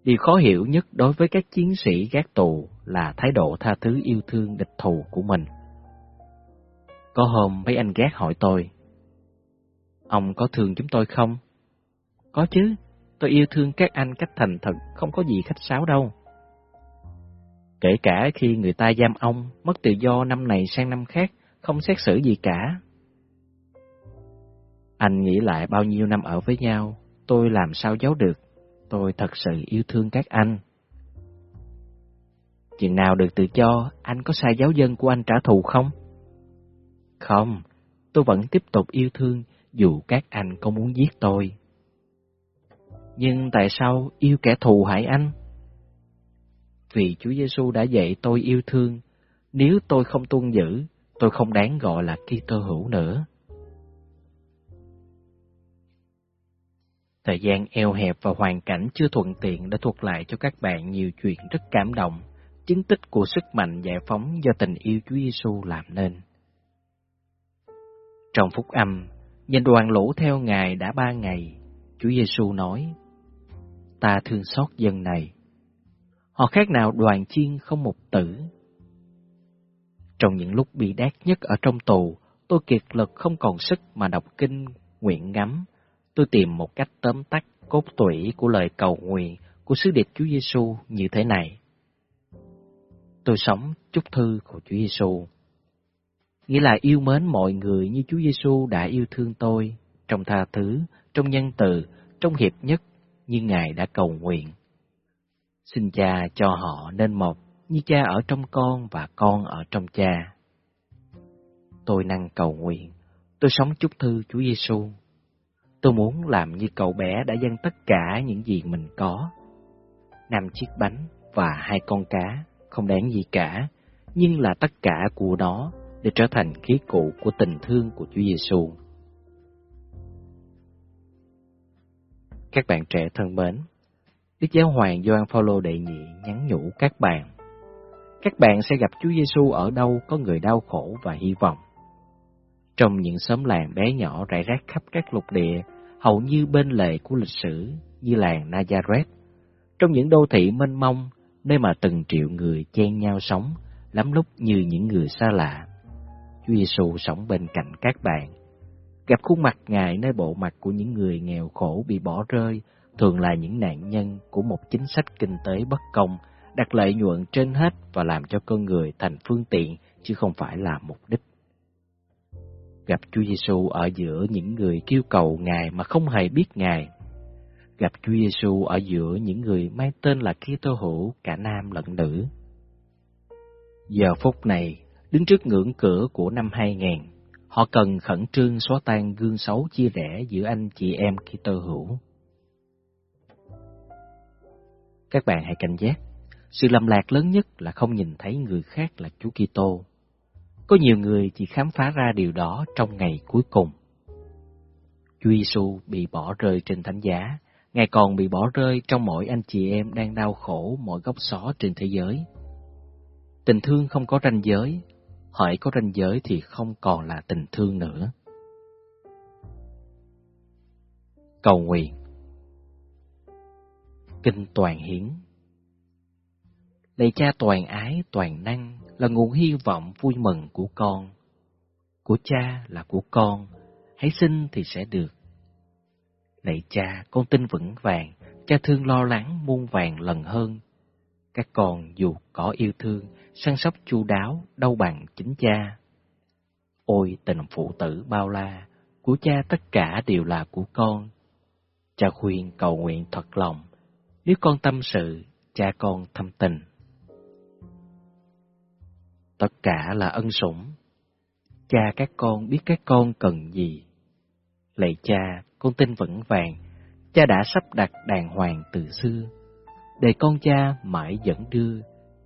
Điều khó hiểu nhất đối với các chiến sĩ gác tù là thái độ tha thứ yêu thương địch thù của mình. Có hôm mấy anh gác hỏi tôi, Ông có thương chúng tôi không? Có chứ, tôi yêu thương các anh cách thành thật, không có gì khách sáo đâu. Kể cả khi người ta giam ông, mất tự do năm này sang năm khác, không xét xử gì cả. Anh nghĩ lại bao nhiêu năm ở với nhau, tôi làm sao giấu được, tôi thật sự yêu thương các anh. Chừng nào được tự do, anh có sai giáo dân của anh trả thù không? Không, tôi vẫn tiếp tục yêu thương dù các anh có muốn giết tôi. Nhưng tại sao yêu kẻ thù hại anh? Vì Chúa Giêsu đã dạy tôi yêu thương, nếu tôi không tuân giữ, tôi không đáng gọi là Kitô hữu nữa. Thời gian eo hẹp và hoàn cảnh chưa thuận tiện đã thuật lại cho các bạn nhiều chuyện rất cảm động, chứng tích của sức mạnh giải phóng do tình yêu Chúa Giêsu làm nên. Trong phúc âm, nhìn đoàn lũ theo Ngài đã ba ngày, Chúa Giêsu nói, Ta thương xót dân này. Họ khác nào đoàn chiên không một tử. Trong những lúc bị đát nhất ở trong tù, tôi kiệt lực không còn sức mà đọc kinh, nguyện ngắm. Tôi tìm một cách tóm tắt cốt tủy của lời cầu nguyện của sứ điệp Chúa Giêsu như thế này. Tôi sống chúc thư của Chúa Giêsu nghĩa là yêu mến mọi người như Chúa Giêsu đã yêu thương tôi, trong tha thứ, trong nhân từ, trong hiệp nhất như Ngài đã cầu nguyện. Xin cha cho họ nên một như cha ở trong con và con ở trong cha. Tôi năng cầu nguyện, tôi sống chúc thư Chúa Giêsu. Tôi muốn làm như cậu bé đã dâng tất cả những gì mình có. Năm chiếc bánh và hai con cá, không đáng gì cả, nhưng là tất cả của nó để trở thành khí cụ của tình thương của Chúa Giêsu. Các bạn trẻ thân mến, Đức Giáo Hoàng Gioan Phaolô đệ nhị nhắn nhủ các bạn: Các bạn sẽ gặp Chúa Giêsu ở đâu có người đau khổ và hy vọng. Trong những xóm làng bé nhỏ rải rác khắp các lục địa, hầu như bên lề của lịch sử như làng Nazareth, trong những đô thị mênh mông, nơi mà từng triệu người chen nhau sống, lắm lúc như những người xa lạ. Chúa Giêsu sống bên cạnh các bạn. Gặp khuôn mặt Ngài nơi bộ mặt của những người nghèo khổ bị bỏ rơi, thường là những nạn nhân của một chính sách kinh tế bất công, đặt lợi nhuận trên hết và làm cho con người thành phương tiện chứ không phải là mục đích. Gặp Chúa Giêsu ở giữa những người kêu cầu Ngài mà không hề biết Ngài. Gặp Chúa Giêsu ở giữa những người mang tên là Kitô hữu cả nam lẫn nữ. Giờ phút này, đứng trước ngưỡng cửa của năm 2000, họ cần khẩn trương xóa tan gương xấu chia rẽ giữa anh chị em Kitô hữu. Các bạn hãy cảnh giác, sự lầm lạc lớn nhất là không nhìn thấy người khác là Chúa Kitô. Có nhiều người chỉ khám phá ra điều đó trong ngày cuối cùng. Chúa Giêsu bị bỏ rơi trên thánh giá, Ngài còn bị bỏ rơi trong mỗi anh chị em đang đau khổ mọi góc xó trên thế giới. Tình thương không có ranh giới, hỡi có ranh giới thì không còn là tình thương nữa. Cầu nguyện Kinh Toàn Hiến Lạy cha toàn ái, toàn năng là nguồn hy vọng vui mừng của con. Của cha là của con, hãy xin thì sẽ được. Lạy cha, con tin vững vàng, cha thương lo lắng muôn vàng lần hơn. Các con dù có yêu thương, săn sóc chu đáo, đâu bằng chính cha. Ôi tình phụ tử bao la, của cha tất cả đều là của con. Cha khuyên cầu nguyện thật lòng, nếu con tâm sự, cha con thâm tình. Tất cả là ân sủng. Cha các con biết các con cần gì. Lạy cha, con tin vững vàng, cha đã sắp đặt đàng hoàng từ xưa. Để con cha mãi dẫn đưa,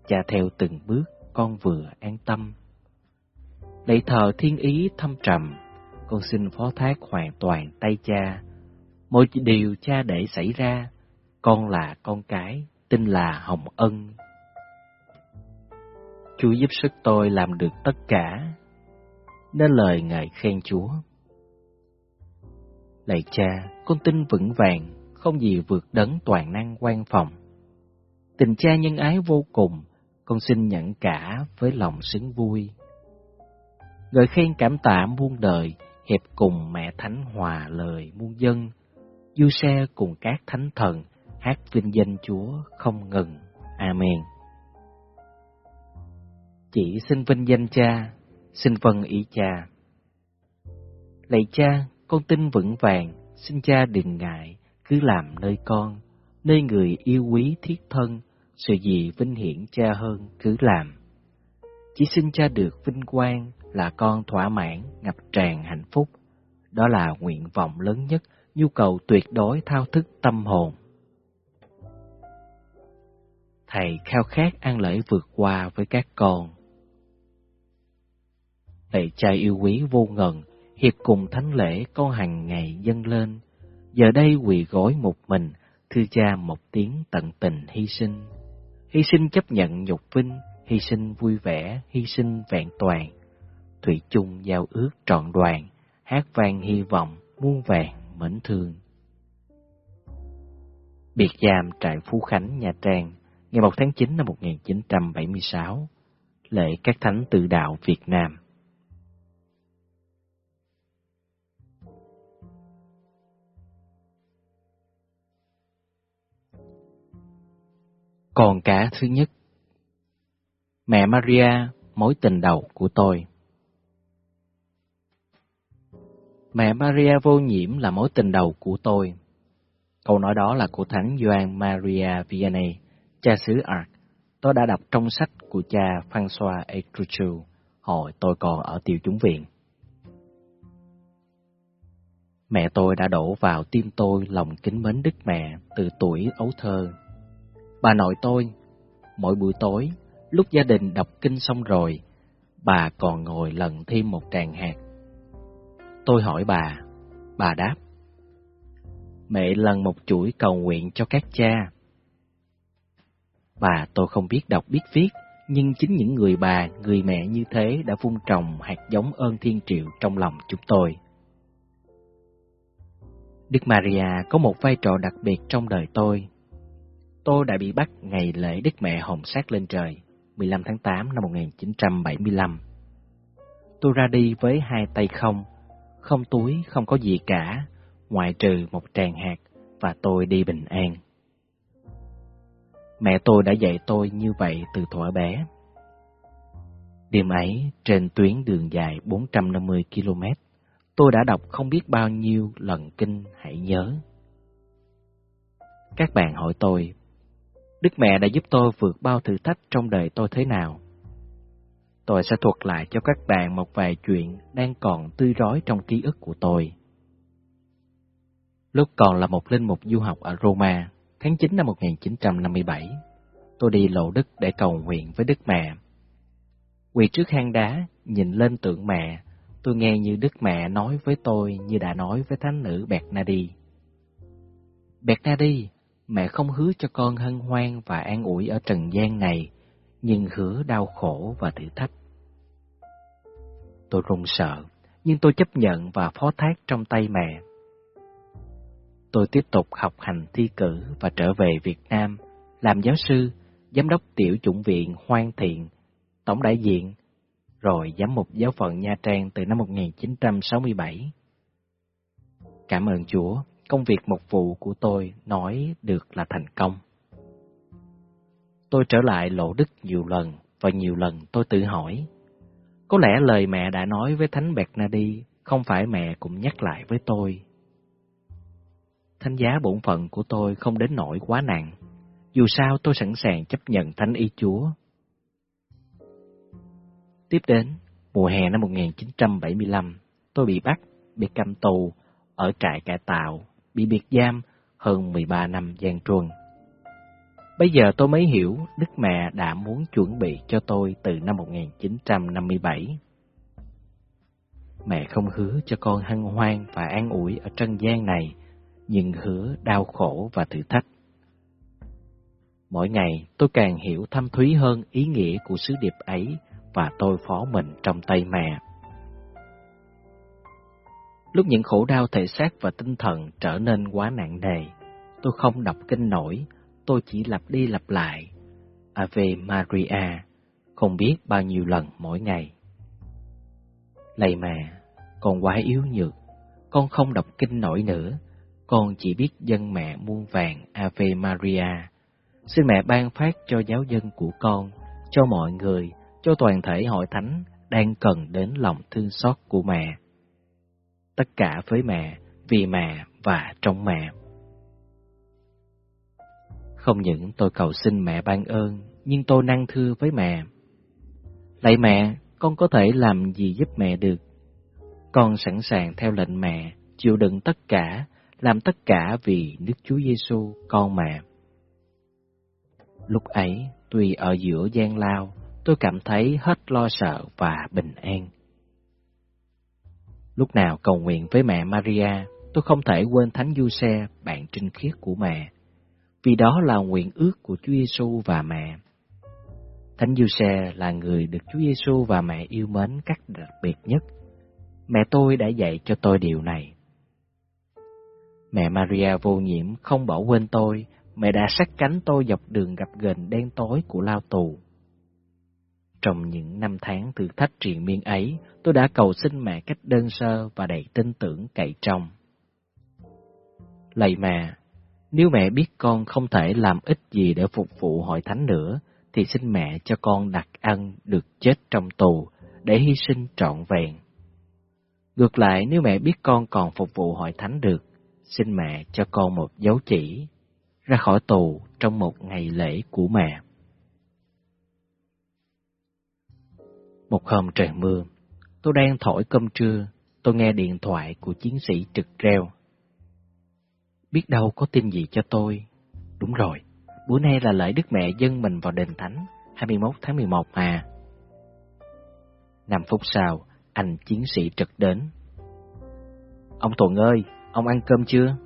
cha theo từng bước con vừa an tâm. Lạy thờ thiên ý thâm trầm, con xin phó thác hoàn toàn tay cha. Mọi điều cha để xảy ra, con là con cái, tin là hồng ân. Chúa giúp sức tôi làm được tất cả, nên lời ngài khen Chúa. Lạy cha, con tin vững vàng, không gì vượt đấng toàn năng quan phòng. Tình cha nhân ái vô cùng, con xin nhận cả với lòng xứng vui. Ngợi khen cảm tạ muôn đời, hiệp cùng mẹ thánh hòa lời muôn dân, du xe cùng các thánh thần, hát vinh danh Chúa không ngừng. Amen. Chỉ xin vinh danh cha, xin vâng ý cha. Lạy cha, con tin vững vàng, xin cha đừng ngại, cứ làm nơi con, nơi người yêu quý thiết thân, sự gì vinh hiển cha hơn cứ làm. Chỉ xin cha được vinh quang là con thỏa mãn, ngập tràn hạnh phúc. Đó là nguyện vọng lớn nhất, nhu cầu tuyệt đối thao thức tâm hồn. Thầy khao khát ăn lễ vượt qua với các con. Lạy cha yêu quý vô ngần, hiệp cùng thánh lễ con hàng ngày dâng lên. Giờ đây quỳ gối một mình, thư cha một tiếng tận tình hy sinh. Hy sinh chấp nhận nhục vinh, hy sinh vui vẻ, hy sinh vẹn toàn. Thủy chung giao ước trọn đoàn, hát vang hy vọng, muôn vàng mến thương. Biệt giam trại Phú Khánh, Nha Trang, ngày 1 tháng 9 năm 1976, lễ các thánh tự đạo Việt Nam. Còn cả thứ nhất Mẹ Maria, mối tình đầu của tôi Mẹ Maria vô nhiễm là mối tình đầu của tôi. Câu nói đó là của Thánh Gioan Maria Vianney, cha xứ Arc Tôi đã đọc trong sách của cha François Etruchu hồi tôi còn ở tiểu chúng viện. Mẹ tôi đã đổ vào tim tôi lòng kính mến Đức Mẹ từ tuổi ấu thơ. Bà nội tôi, mỗi buổi tối, lúc gia đình đọc kinh xong rồi, bà còn ngồi lần thêm một tràng hạt. Tôi hỏi bà, bà đáp. Mẹ lần một chuỗi cầu nguyện cho các cha. Bà tôi không biết đọc biết viết, nhưng chính những người bà, người mẹ như thế đã vun trồng hạt giống ơn thiên triệu trong lòng chúng tôi. Đức Maria có một vai trò đặc biệt trong đời tôi tôi đã bị bắt ngày lễ Đức Mẹ Hồng Sát lên trời, 15 tháng 8 năm 1975. Tôi ra đi với hai tay không, không túi, không có gì cả, ngoại trừ một tràng hạt, và tôi đi bình an. Mẹ tôi đã dạy tôi như vậy từ thuở bé. Đêm ấy, trên tuyến đường dài 450 km, tôi đã đọc không biết bao nhiêu lần kinh hãy nhớ. Các bạn hỏi tôi, Đức Mẹ đã giúp tôi vượt bao thử thách trong đời tôi thế nào? Tôi sẽ thuật lại cho các bạn một vài chuyện đang còn tươi rói trong ký ức của tôi. Lúc còn là một linh mục du học ở Roma, tháng 9 năm 1957, tôi đi lộ đức để cầu nguyện với Đức Mẹ. Quỳ trước hang đá, nhìn lên tượng mẹ, tôi nghe như Đức Mẹ nói với tôi như đã nói với thánh nữ Bernardi. Bernardi, mẹ không hứa cho con hân hoan và an ủi ở trần gian này, nhưng hứa đau khổ và thử thách. Tôi run sợ, nhưng tôi chấp nhận và phó thác trong tay mẹ. Tôi tiếp tục học hành thi cử và trở về Việt Nam, làm giáo sư, giám đốc tiểu chủng viện Hoan Thiện, tổng đại diện, rồi giám mục giáo phận Nha Trang từ năm 1967. Cảm ơn Chúa, công việc mục vụ của tôi nói được là thành công. Tôi trở lại lộ đức nhiều lần và nhiều lần tôi tự hỏi, có lẽ lời mẹ đã nói với Thánh Bernardi không phải mẹ cũng nhắc lại với tôi. Thánh giá bổn phận của tôi không đến nỗi quá nặng, dù sao tôi sẵn sàng chấp nhận Thánh Y Chúa. Tiếp đến, mùa hè năm 1975, tôi bị bắt, bị cầm tù ở trại cải tạo, bị biệt giam hơn 13 năm gian truân. Bây giờ tôi mới hiểu Đức Mẹ đã muốn chuẩn bị cho tôi từ năm 1957. Mẹ không hứa cho con hân hoan và an ủi ở trần gian này, nhưng hứa đau khổ và thử thách. Mỗi ngày tôi càng hiểu thâm thúy hơn ý nghĩa của sứ điệp ấy và tôi phó mình trong tay mẹ. Lúc những khổ đau thể xác và tinh thần trở nên quá nặng nề, tôi không đọc kinh nổi tôi chỉ lặp đi lặp lại Ave Maria không biết bao nhiêu lần mỗi ngày. Lạy mẹ, con quá yếu nhược, con không đọc kinh nổi nữa, con chỉ biết dân mẹ muôn vàng Ave Maria. Xin mẹ ban phát cho giáo dân của con, cho mọi người, cho toàn thể hội thánh đang cần đến lòng thương xót của mẹ. Tất cả với mẹ, vì mẹ và trong mẹ. Không những tôi cầu xin mẹ ban ơn, nhưng tôi năng thưa với mẹ. Lạy mẹ, con có thể làm gì giúp mẹ được? Con sẵn sàng theo lệnh mẹ, chịu đựng tất cả, làm tất cả vì Đức Chúa Giêsu con mẹ. Lúc ấy, tuy ở giữa gian lao, tôi cảm thấy hết lo sợ và bình an. Lúc nào cầu nguyện với mẹ Maria, tôi không thể quên Thánh Du Xe, bạn trinh khiết của mẹ vì đó là nguyện ước của Chúa Giêsu và mẹ. Thánh Giuse là người được Chúa Giêsu và mẹ yêu mến cách đặc biệt nhất. Mẹ tôi đã dạy cho tôi điều này. Mẹ Maria vô nhiễm không bỏ quên tôi, mẹ đã sát cánh tôi dọc đường gặp gần đen tối của lao tù. Trong những năm tháng thử thách triền miên ấy, tôi đã cầu xin mẹ cách đơn sơ và đầy tin tưởng cậy trong. Lạy mẹ, nếu mẹ biết con không thể làm ít gì để phục vụ hội thánh nữa, thì xin mẹ cho con đặt ăn được chết trong tù để hy sinh trọn vẹn. Ngược lại, nếu mẹ biết con còn phục vụ hội thánh được, xin mẹ cho con một dấu chỉ ra khỏi tù trong một ngày lễ của mẹ. Một hôm trời mưa, tôi đang thổi cơm trưa, tôi nghe điện thoại của chiến sĩ trực reo biết đâu có tin gì cho tôi. Đúng rồi, bữa nay là lễ Đức Mẹ dân mình vào đền thánh, 21 tháng 11 mà. Năm phút sau, anh chiến sĩ trực đến. Ông Tuần ơi, ông ăn cơm chưa?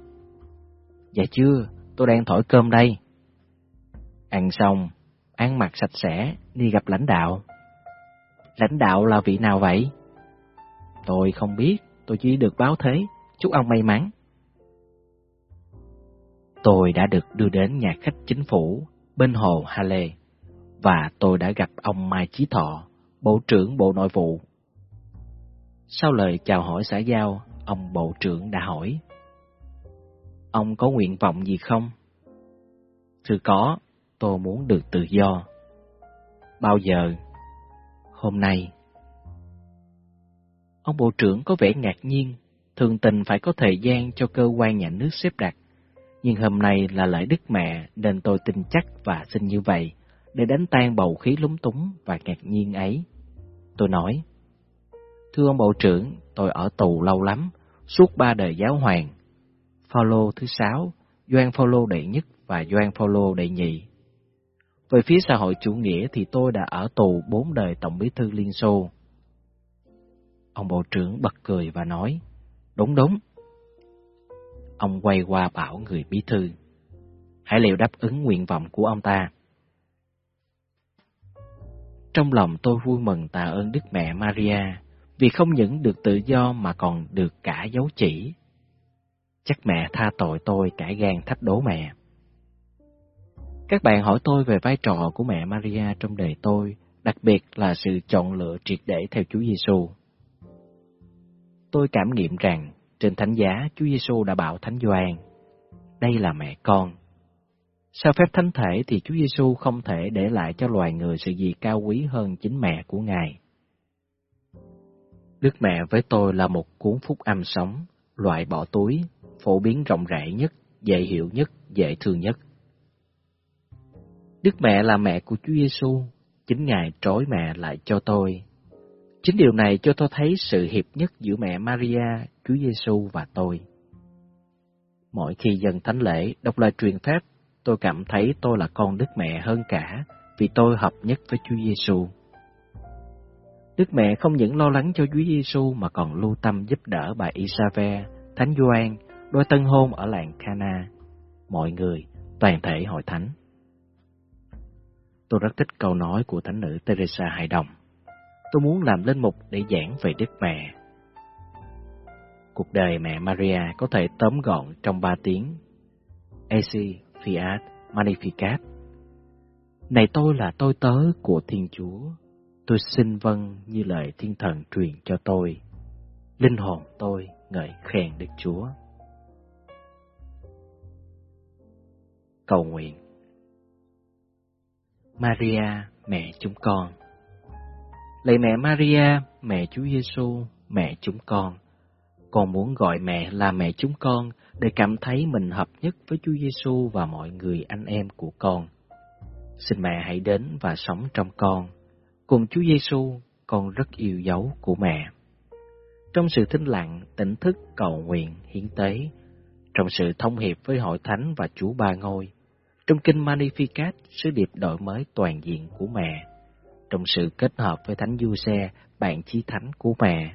Dạ chưa, tôi đang thổi cơm đây. Ăn xong, ăn mặc sạch sẽ, đi gặp lãnh đạo. Lãnh đạo là vị nào vậy? Tôi không biết, tôi chỉ được báo thế. Chúc ông may mắn tôi đã được đưa đến nhà khách chính phủ bên hồ Hà Lê và tôi đã gặp ông Mai Chí Thọ, Bộ trưởng Bộ Nội vụ. Sau lời chào hỏi xã giao, ông bộ trưởng đã hỏi. Ông có nguyện vọng gì không? Thưa có, tôi muốn được tự do. Bao giờ? Hôm nay. Ông bộ trưởng có vẻ ngạc nhiên, thường tình phải có thời gian cho cơ quan nhà nước xếp đặt. Nhưng hôm nay là lễ Đức Mẹ nên tôi tin chắc và xin như vậy để đánh tan bầu khí lúng túng và ngạc nhiên ấy. Tôi nói, Thưa ông Bộ trưởng, tôi ở tù lâu lắm, suốt ba đời giáo hoàng. Phaolô thứ sáu, Doan Phaolô đệ nhất và Doan Phaolô đệ nhị. Về phía xã hội chủ nghĩa thì tôi đã ở tù bốn đời Tổng bí thư Liên Xô. Ông Bộ trưởng bật cười và nói, đúng đúng. Ông quay qua bảo người bí thư, hãy liệu đáp ứng nguyện vọng của ông ta. Trong lòng tôi vui mừng tạ ơn Đức Mẹ Maria vì không những được tự do mà còn được cả dấu chỉ. Chắc mẹ tha tội tôi cả gan thách đố mẹ. Các bạn hỏi tôi về vai trò của mẹ Maria trong đời tôi, đặc biệt là sự chọn lựa triệt để theo Chúa Giêsu. Tôi cảm nghiệm rằng trên thánh giá Chúa Giêsu đã bảo Thánh Gioan, đây là mẹ con. Sau phép thánh thể thì Chúa Giêsu không thể để lại cho loài người sự gì cao quý hơn chính mẹ của Ngài. Đức Mẹ với tôi là một cuốn phúc âm sống, loại bỏ túi, phổ biến rộng rãi nhất, dễ hiểu nhất, dễ thương nhất. Đức Mẹ là mẹ của Chúa Giêsu, chính Ngài trói mẹ lại cho tôi. Chính điều này cho tôi thấy sự hiệp nhất giữa mẹ Maria, Chúa Giêsu và tôi. Mỗi khi dần thánh lễ, đọc lời truyền phép, tôi cảm thấy tôi là con Đức Mẹ hơn cả, vì tôi hợp nhất với Chúa Giêsu. Đức Mẹ không những lo lắng cho Chúa Giêsu mà còn lưu tâm giúp đỡ bà Isave, Thánh Gioan, đôi tân hôn ở làng Cana. Mọi người, toàn thể hội thánh. Tôi rất thích câu nói của thánh nữ Teresa Hải Đồng. Tôi muốn làm linh mục để giảng về Đức Mẹ. Cuộc đời mẹ Maria có thể tóm gọn trong ba tiếng. Esi Fiat Magnificat. Này tôi là tôi tớ của Thiên Chúa. Tôi xin vâng như lời thiên thần truyền cho tôi. Linh hồn tôi ngợi khen Đức Chúa. Cầu nguyện Maria, mẹ chúng con Lạy mẹ Maria, mẹ Chúa Giêsu, mẹ chúng con. Con muốn gọi mẹ là mẹ chúng con để cảm thấy mình hợp nhất với Chúa Giêsu và mọi người anh em của con. Xin mẹ hãy đến và sống trong con. Cùng Chúa Giêsu, con rất yêu dấu của mẹ. Trong sự thinh lặng, tỉnh thức cầu nguyện, hiến tế, trong sự thông hiệp với hội thánh và Chúa Ba Ngôi, trong kinh Magnificat, sứ điệp đổi mới toàn diện của mẹ, trong sự kết hợp với Thánh Du Xe, bạn chí thánh của mẹ,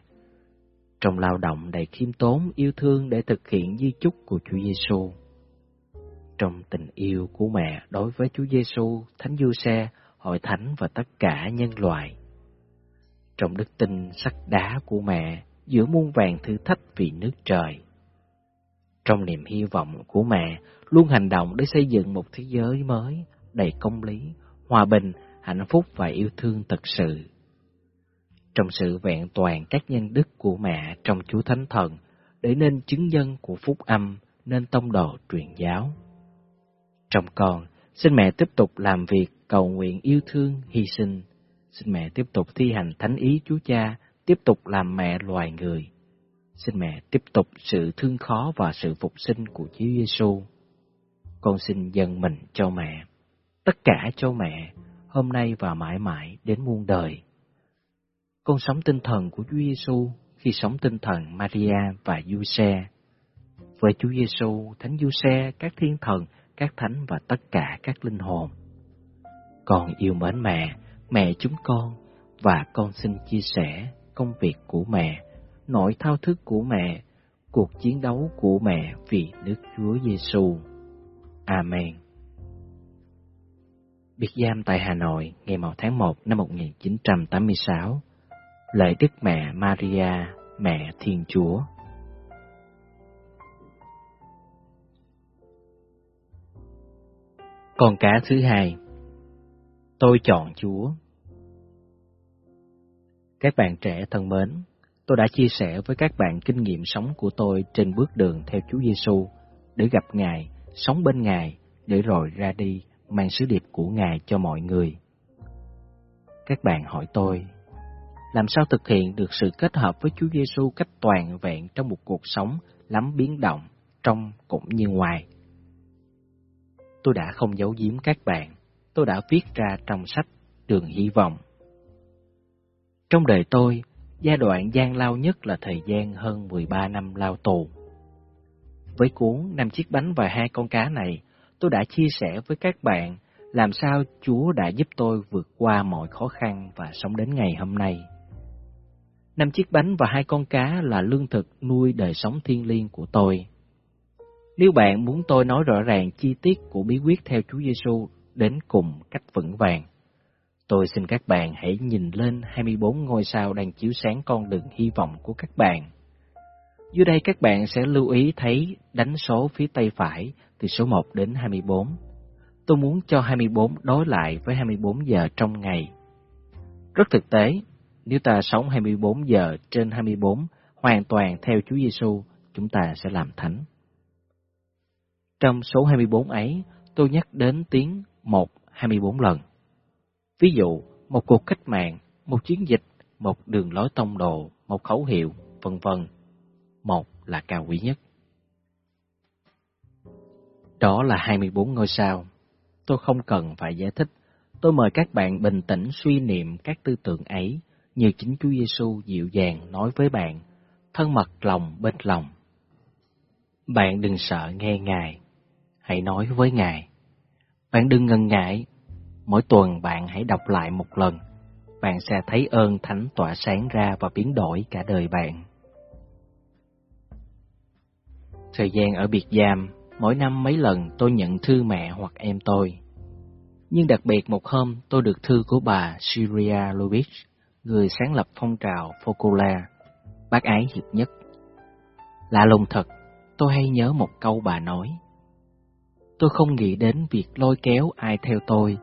trong lao động đầy khiêm tốn yêu thương để thực hiện di chúc của Chúa Giêsu. Trong tình yêu của mẹ đối với Chúa Giêsu, Thánh Du Xe, hội thánh và tất cả nhân loại. Trong đức tin sắc đá của mẹ giữa muôn vàng thử thách vì nước trời. Trong niềm hy vọng của mẹ luôn hành động để xây dựng một thế giới mới đầy công lý, hòa bình, hạnh phúc và yêu thương thật sự. Trong sự vẹn toàn các nhân đức của mẹ trong Chúa Thánh Thần, để nên chứng nhân của phúc âm, nên tông đồ truyền giáo. Trong con, xin mẹ tiếp tục làm việc cầu nguyện yêu thương, hy sinh. Xin mẹ tiếp tục thi hành thánh ý Chúa Cha, tiếp tục làm mẹ loài người. Xin mẹ tiếp tục sự thương khó và sự phục sinh của Chúa Giêsu. Con xin dâng mình cho mẹ, tất cả cho mẹ, hôm nay và mãi mãi đến muôn đời. Con sống tinh thần của Chúa Giêsu khi sống tinh thần Maria và Giuse. Với Chúa Giêsu, Thánh Giuse, các thiên thần, các thánh và tất cả các linh hồn. Con yêu mến mẹ, mẹ chúng con và con xin chia sẻ công việc của mẹ, nỗi thao thức của mẹ, cuộc chiến đấu của mẹ vì nước Chúa Giêsu. Amen. Biệt giam tại Hà Nội ngày 1 tháng 1 năm 1986. Lễ Đức Mẹ Maria, Mẹ Thiên Chúa. Con cá thứ hai Tôi chọn Chúa Các bạn trẻ thân mến, tôi đã chia sẻ với các bạn kinh nghiệm sống của tôi trên bước đường theo Chúa Giêsu để gặp Ngài, sống bên Ngài, để rồi ra đi mang sứ điệp của Ngài cho mọi người. Các bạn hỏi tôi, làm sao thực hiện được sự kết hợp với Chúa Giêsu cách toàn vẹn trong một cuộc sống lắm biến động, trong cũng như ngoài? Tôi đã không giấu giếm các bạn, tôi đã viết ra trong sách Đường Hy Vọng. Trong đời tôi, giai đoạn gian lao nhất là thời gian hơn 13 năm lao tù. Với cuốn năm chiếc bánh và hai con cá này, tôi đã chia sẻ với các bạn làm sao Chúa đã giúp tôi vượt qua mọi khó khăn và sống đến ngày hôm nay. Năm chiếc bánh và hai con cá là lương thực nuôi đời sống thiên liêng của tôi. Nếu bạn muốn tôi nói rõ ràng chi tiết của bí quyết theo Chúa Giêsu đến cùng cách vững vàng, tôi xin các bạn hãy nhìn lên 24 ngôi sao đang chiếu sáng con đường hy vọng của các bạn. Dưới đây các bạn sẽ lưu ý thấy đánh số phía tay phải từ số 1 đến 24. Tôi muốn cho 24 đối lại với 24 giờ trong ngày. Rất thực tế, nếu ta sống 24 giờ trên 24 hoàn toàn theo Chúa Giêsu, chúng ta sẽ làm thánh. Trong số 24 ấy, tôi nhắc đến tiếng 1 24 lần. Ví dụ, một cuộc cách mạng, một chiến dịch, một đường lối tông đồ, một khẩu hiệu, vân vân. Một là cao quý nhất. Đó là 24 ngôi sao. Tôi không cần phải giải thích. Tôi mời các bạn bình tĩnh suy niệm các tư tưởng ấy như chính Chúa Giêsu dịu dàng nói với bạn, thân mật lòng bên lòng. Bạn đừng sợ nghe Ngài, hãy nói với Ngài. Bạn đừng ngần ngại, mỗi tuần bạn hãy đọc lại một lần, bạn sẽ thấy ơn thánh tỏa sáng ra và biến đổi cả đời bạn. Thời gian ở biệt giam, mỗi năm mấy lần tôi nhận thư mẹ hoặc em tôi. Nhưng đặc biệt một hôm tôi được thư của bà Syria Lubich, người sáng lập phong trào Focola, bác ái hiệp nhất. Lạ lùng thật, tôi hay nhớ một câu bà nói. Tôi không nghĩ đến việc lôi kéo ai theo tôi,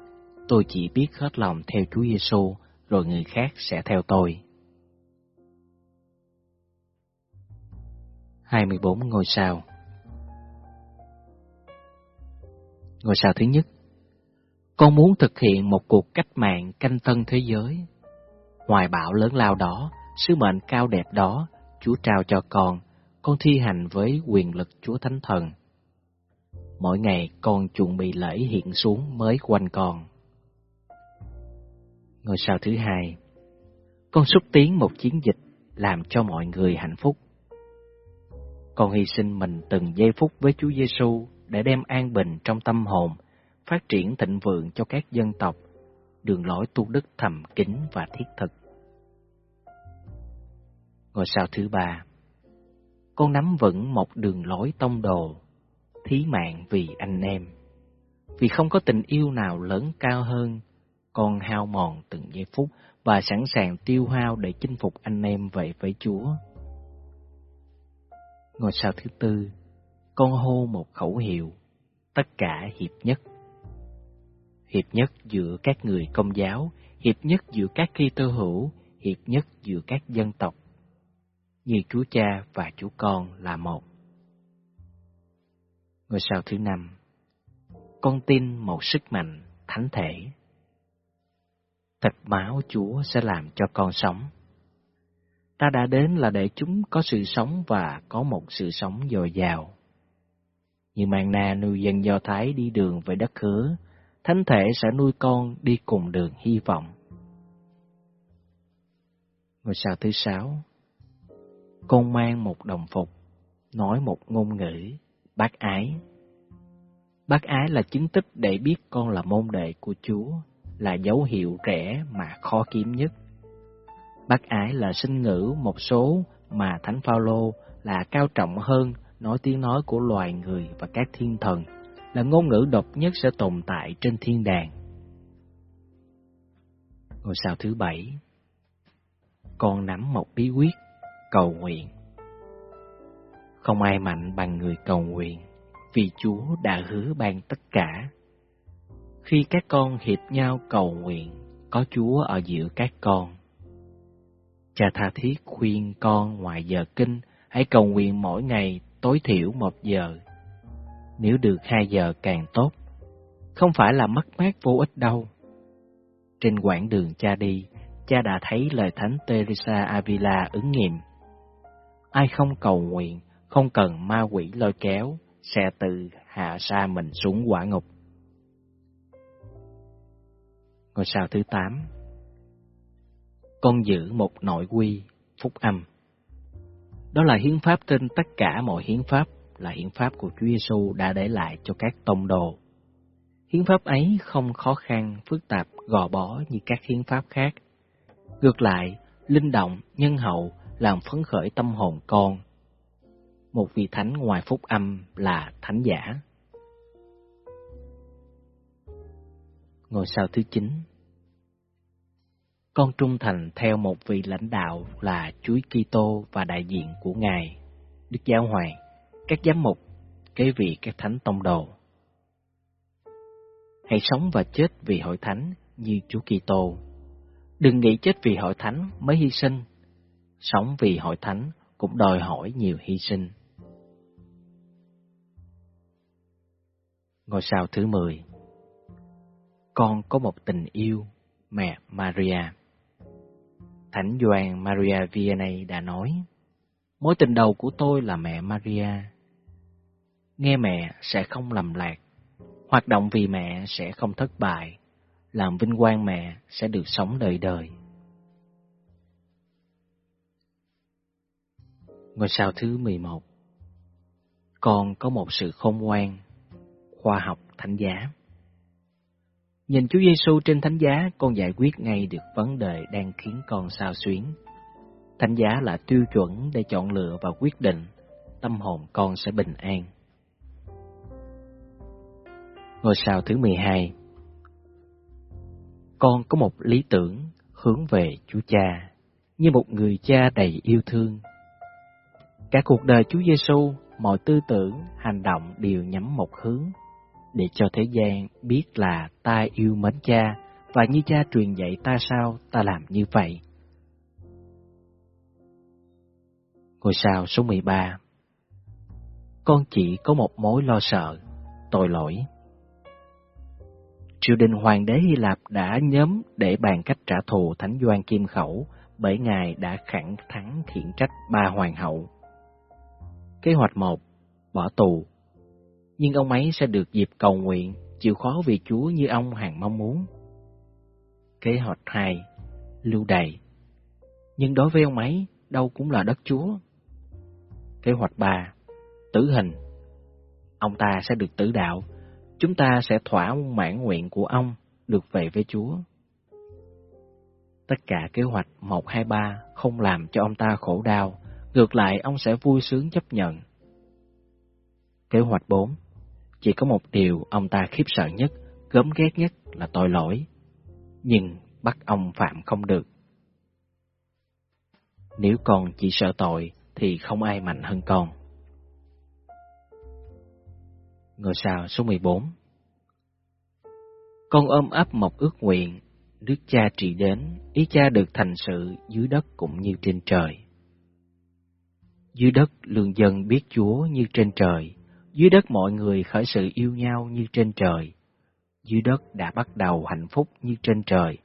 tôi chỉ biết hết lòng theo Chúa Giêsu, rồi người khác sẽ theo tôi. 24 ngôi sao Ngôi sao thứ nhất Con muốn thực hiện một cuộc cách mạng canh tân thế giới. Hoài bão lớn lao đó, sứ mệnh cao đẹp đó, Chúa trao cho con, con thi hành với quyền lực Chúa Thánh Thần. Mỗi ngày con chuẩn bị lễ hiện xuống mới quanh con. Ngôi sao thứ hai Con xúc tiến một chiến dịch làm cho mọi người hạnh phúc. Con hy sinh mình từng giây phút với Chúa Giêsu để đem an bình trong tâm hồn, phát triển thịnh vượng cho các dân tộc, đường lối tu đức thầm kín và thiết thực. Ngôi sao thứ ba Con nắm vững một đường lối tông đồ, thí mạng vì anh em. Vì không có tình yêu nào lớn cao hơn, con hao mòn từng giây phút và sẵn sàng tiêu hao để chinh phục anh em vậy với Chúa. Ngôi sao thứ tư, con hô một khẩu hiệu, tất cả hiệp nhất. Hiệp nhất giữa các người công giáo, hiệp nhất giữa các kỳ tơ hữu, hiệp nhất giữa các dân tộc. Như Chúa Cha và Chúa Con là một. Ngôi sao thứ năm, con tin một sức mạnh thánh thể. Thịt máu Chúa sẽ làm cho con sống. Ta đã đến là để chúng có sự sống và có một sự sống dồi dào. Như Mang na nuôi dân Do Thái đi đường về đất hứa, thánh thể sẽ nuôi con đi cùng đường hy vọng. Ngôi sao thứ sáu Con mang một đồng phục, nói một ngôn ngữ, bác ái. Bác ái là chứng tích để biết con là môn đệ của Chúa, là dấu hiệu rẻ mà khó kiếm nhất. Bác ái là sinh ngữ một số mà Thánh Phaolô là cao trọng hơn nói tiếng nói của loài người và các thiên thần, là ngôn ngữ độc nhất sẽ tồn tại trên thiên đàng. Ngôi sao thứ bảy Con nắm một bí quyết, cầu nguyện. Không ai mạnh bằng người cầu nguyện, vì Chúa đã hứa ban tất cả. Khi các con hiệp nhau cầu nguyện, có Chúa ở giữa các con Cha tha thiết khuyên con ngoài giờ kinh hãy cầu nguyện mỗi ngày tối thiểu một giờ. Nếu được hai giờ càng tốt, không phải là mất mát vô ích đâu. Trên quãng đường cha đi, cha đã thấy lời Thánh Teresa Avila ứng nghiệm. Ai không cầu nguyện, không cần ma quỷ lôi kéo, sẽ tự hạ xa mình xuống quả ngục. Ngôi sao thứ 8 Con giữ một nội quy, phúc âm. Đó là hiến pháp trên tất cả mọi hiến pháp, là hiến pháp của Chúa Giêsu đã để lại cho các tông đồ. Hiến pháp ấy không khó khăn, phức tạp, gò bó như các hiến pháp khác. Ngược lại, linh động, nhân hậu, làm phấn khởi tâm hồn con. Một vị thánh ngoài phúc âm là thánh giả. Ngôi sao thứ 9 Con trung thành theo một vị lãnh đạo là Chúa Kitô và đại diện của Ngài, Đức Giáo Hoàng, các giám mục, kế vị các thánh tông đồ. Hãy sống và chết vì hội thánh như Chúa Kitô. Đừng nghĩ chết vì hội thánh mới hy sinh. Sống vì hội thánh cũng đòi hỏi nhiều hy sinh. Ngôi sao thứ 10 con có một tình yêu, mẹ Maria. Thánh Doan Maria Vianney đã nói, Mối tình đầu của tôi là mẹ Maria. Nghe mẹ sẽ không lầm lạc, hoạt động vì mẹ sẽ không thất bại, làm vinh quang mẹ sẽ được sống đời đời. Ngôi sao thứ 11 Con có một sự khôn ngoan, khoa học thánh giá. Nhìn Chúa Giêsu trên thánh giá, con giải quyết ngay được vấn đề đang khiến con sao xuyến. Thánh giá là tiêu chuẩn để chọn lựa và quyết định, tâm hồn con sẽ bình an. Ngôi sao thứ 12 Con có một lý tưởng hướng về Chúa Cha, như một người cha đầy yêu thương. Cả cuộc đời Chúa Giêsu, mọi tư tưởng, hành động đều nhắm một hướng, để cho thế gian biết là ta yêu mến cha, và như cha truyền dạy ta sao, ta làm như vậy. Ngôi sao số 13 Con chỉ có một mối lo sợ, tội lỗi. Triều đình hoàng đế Hy Lạp đã nhóm để bàn cách trả thù Thánh Doan Kim Khẩu bởi ngài đã khẳng thắng khiển trách ba hoàng hậu. Kế hoạch 1. Bỏ tù nhưng ông ấy sẽ được dịp cầu nguyện, chịu khó vì Chúa như ông hàng mong muốn. Kế hoạch 2. Lưu đày Nhưng đối với ông ấy, đâu cũng là đất Chúa. Kế hoạch 3. Tử hình Ông ta sẽ được tử đạo chúng ta sẽ thỏa mãn nguyện của ông được về với Chúa. Tất cả kế hoạch 1, 2, 3 không làm cho ông ta khổ đau, ngược lại ông sẽ vui sướng chấp nhận. Kế hoạch 4 chỉ có một điều ông ta khiếp sợ nhất, gớm ghét nhất là tội lỗi, nhưng bắt ông phạm không được. Nếu con chỉ sợ tội thì không ai mạnh hơn con. Ngôi sao số 14 Con ôm ấp một ước nguyện, Đức cha trị đến, ý cha được thành sự dưới đất cũng như trên trời. Dưới đất lương dân biết Chúa như trên trời, dưới đất mọi người khởi sự yêu nhau như trên trời, dưới đất đã bắt đầu hạnh phúc như trên trời.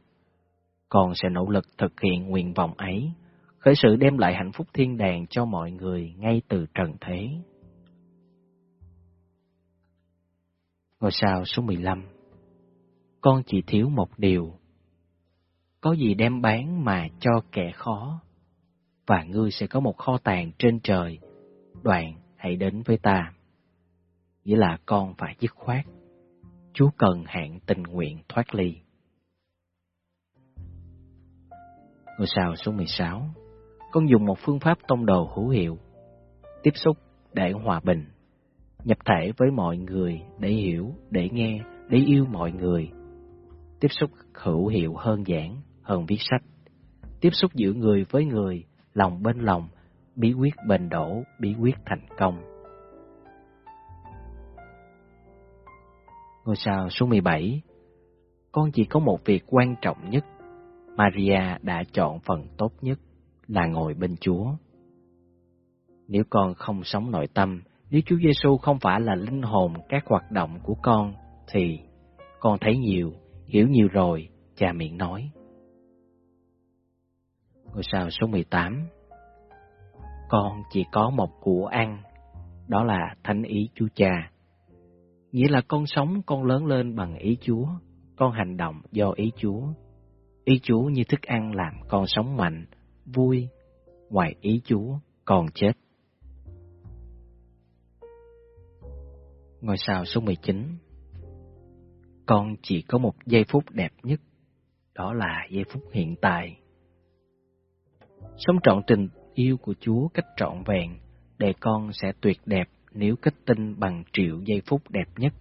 Con sẽ nỗ lực thực hiện nguyện vọng ấy, khởi sự đem lại hạnh phúc thiên đàng cho mọi người ngay từ trần thế. Ngôi sao số 15 Con chỉ thiếu một điều. Có gì đem bán mà cho kẻ khó Và ngươi sẽ có một kho tàng trên trời. Đoạn hãy đến với ta. Nghĩa là con phải dứt khoát Chúa cần hạn tình nguyện thoát ly Ngôi sao số 16 Con dùng một phương pháp tông đồ hữu hiệu Tiếp xúc để hòa bình nhập thể với mọi người để hiểu, để nghe, để yêu mọi người. Tiếp xúc hữu hiệu hơn giảng, hơn viết sách. Tiếp xúc giữa người với người, lòng bên lòng, bí quyết bền đổ, bí quyết thành công. Ngôi sao số 17 Con chỉ có một việc quan trọng nhất. Maria đã chọn phần tốt nhất, là ngồi bên Chúa. Nếu con không sống nội tâm, nếu Chúa Giêsu không phải là linh hồn các hoạt động của con, thì con thấy nhiều, hiểu nhiều rồi, cha miệng nói. Ngôi sao số 18 Con chỉ có một của ăn, đó là thánh ý Chúa Cha. Nghĩa là con sống, con lớn lên bằng ý Chúa, con hành động do ý Chúa. Ý Chúa như thức ăn làm con sống mạnh, vui, ngoài ý Chúa, con chết. Ngôi sao số 19 Con chỉ có một giây phút đẹp nhất, đó là giây phút hiện tại. Sống trọn tình yêu của Chúa cách trọn vẹn, để con sẽ tuyệt đẹp nếu kết tinh bằng triệu giây phút đẹp nhất.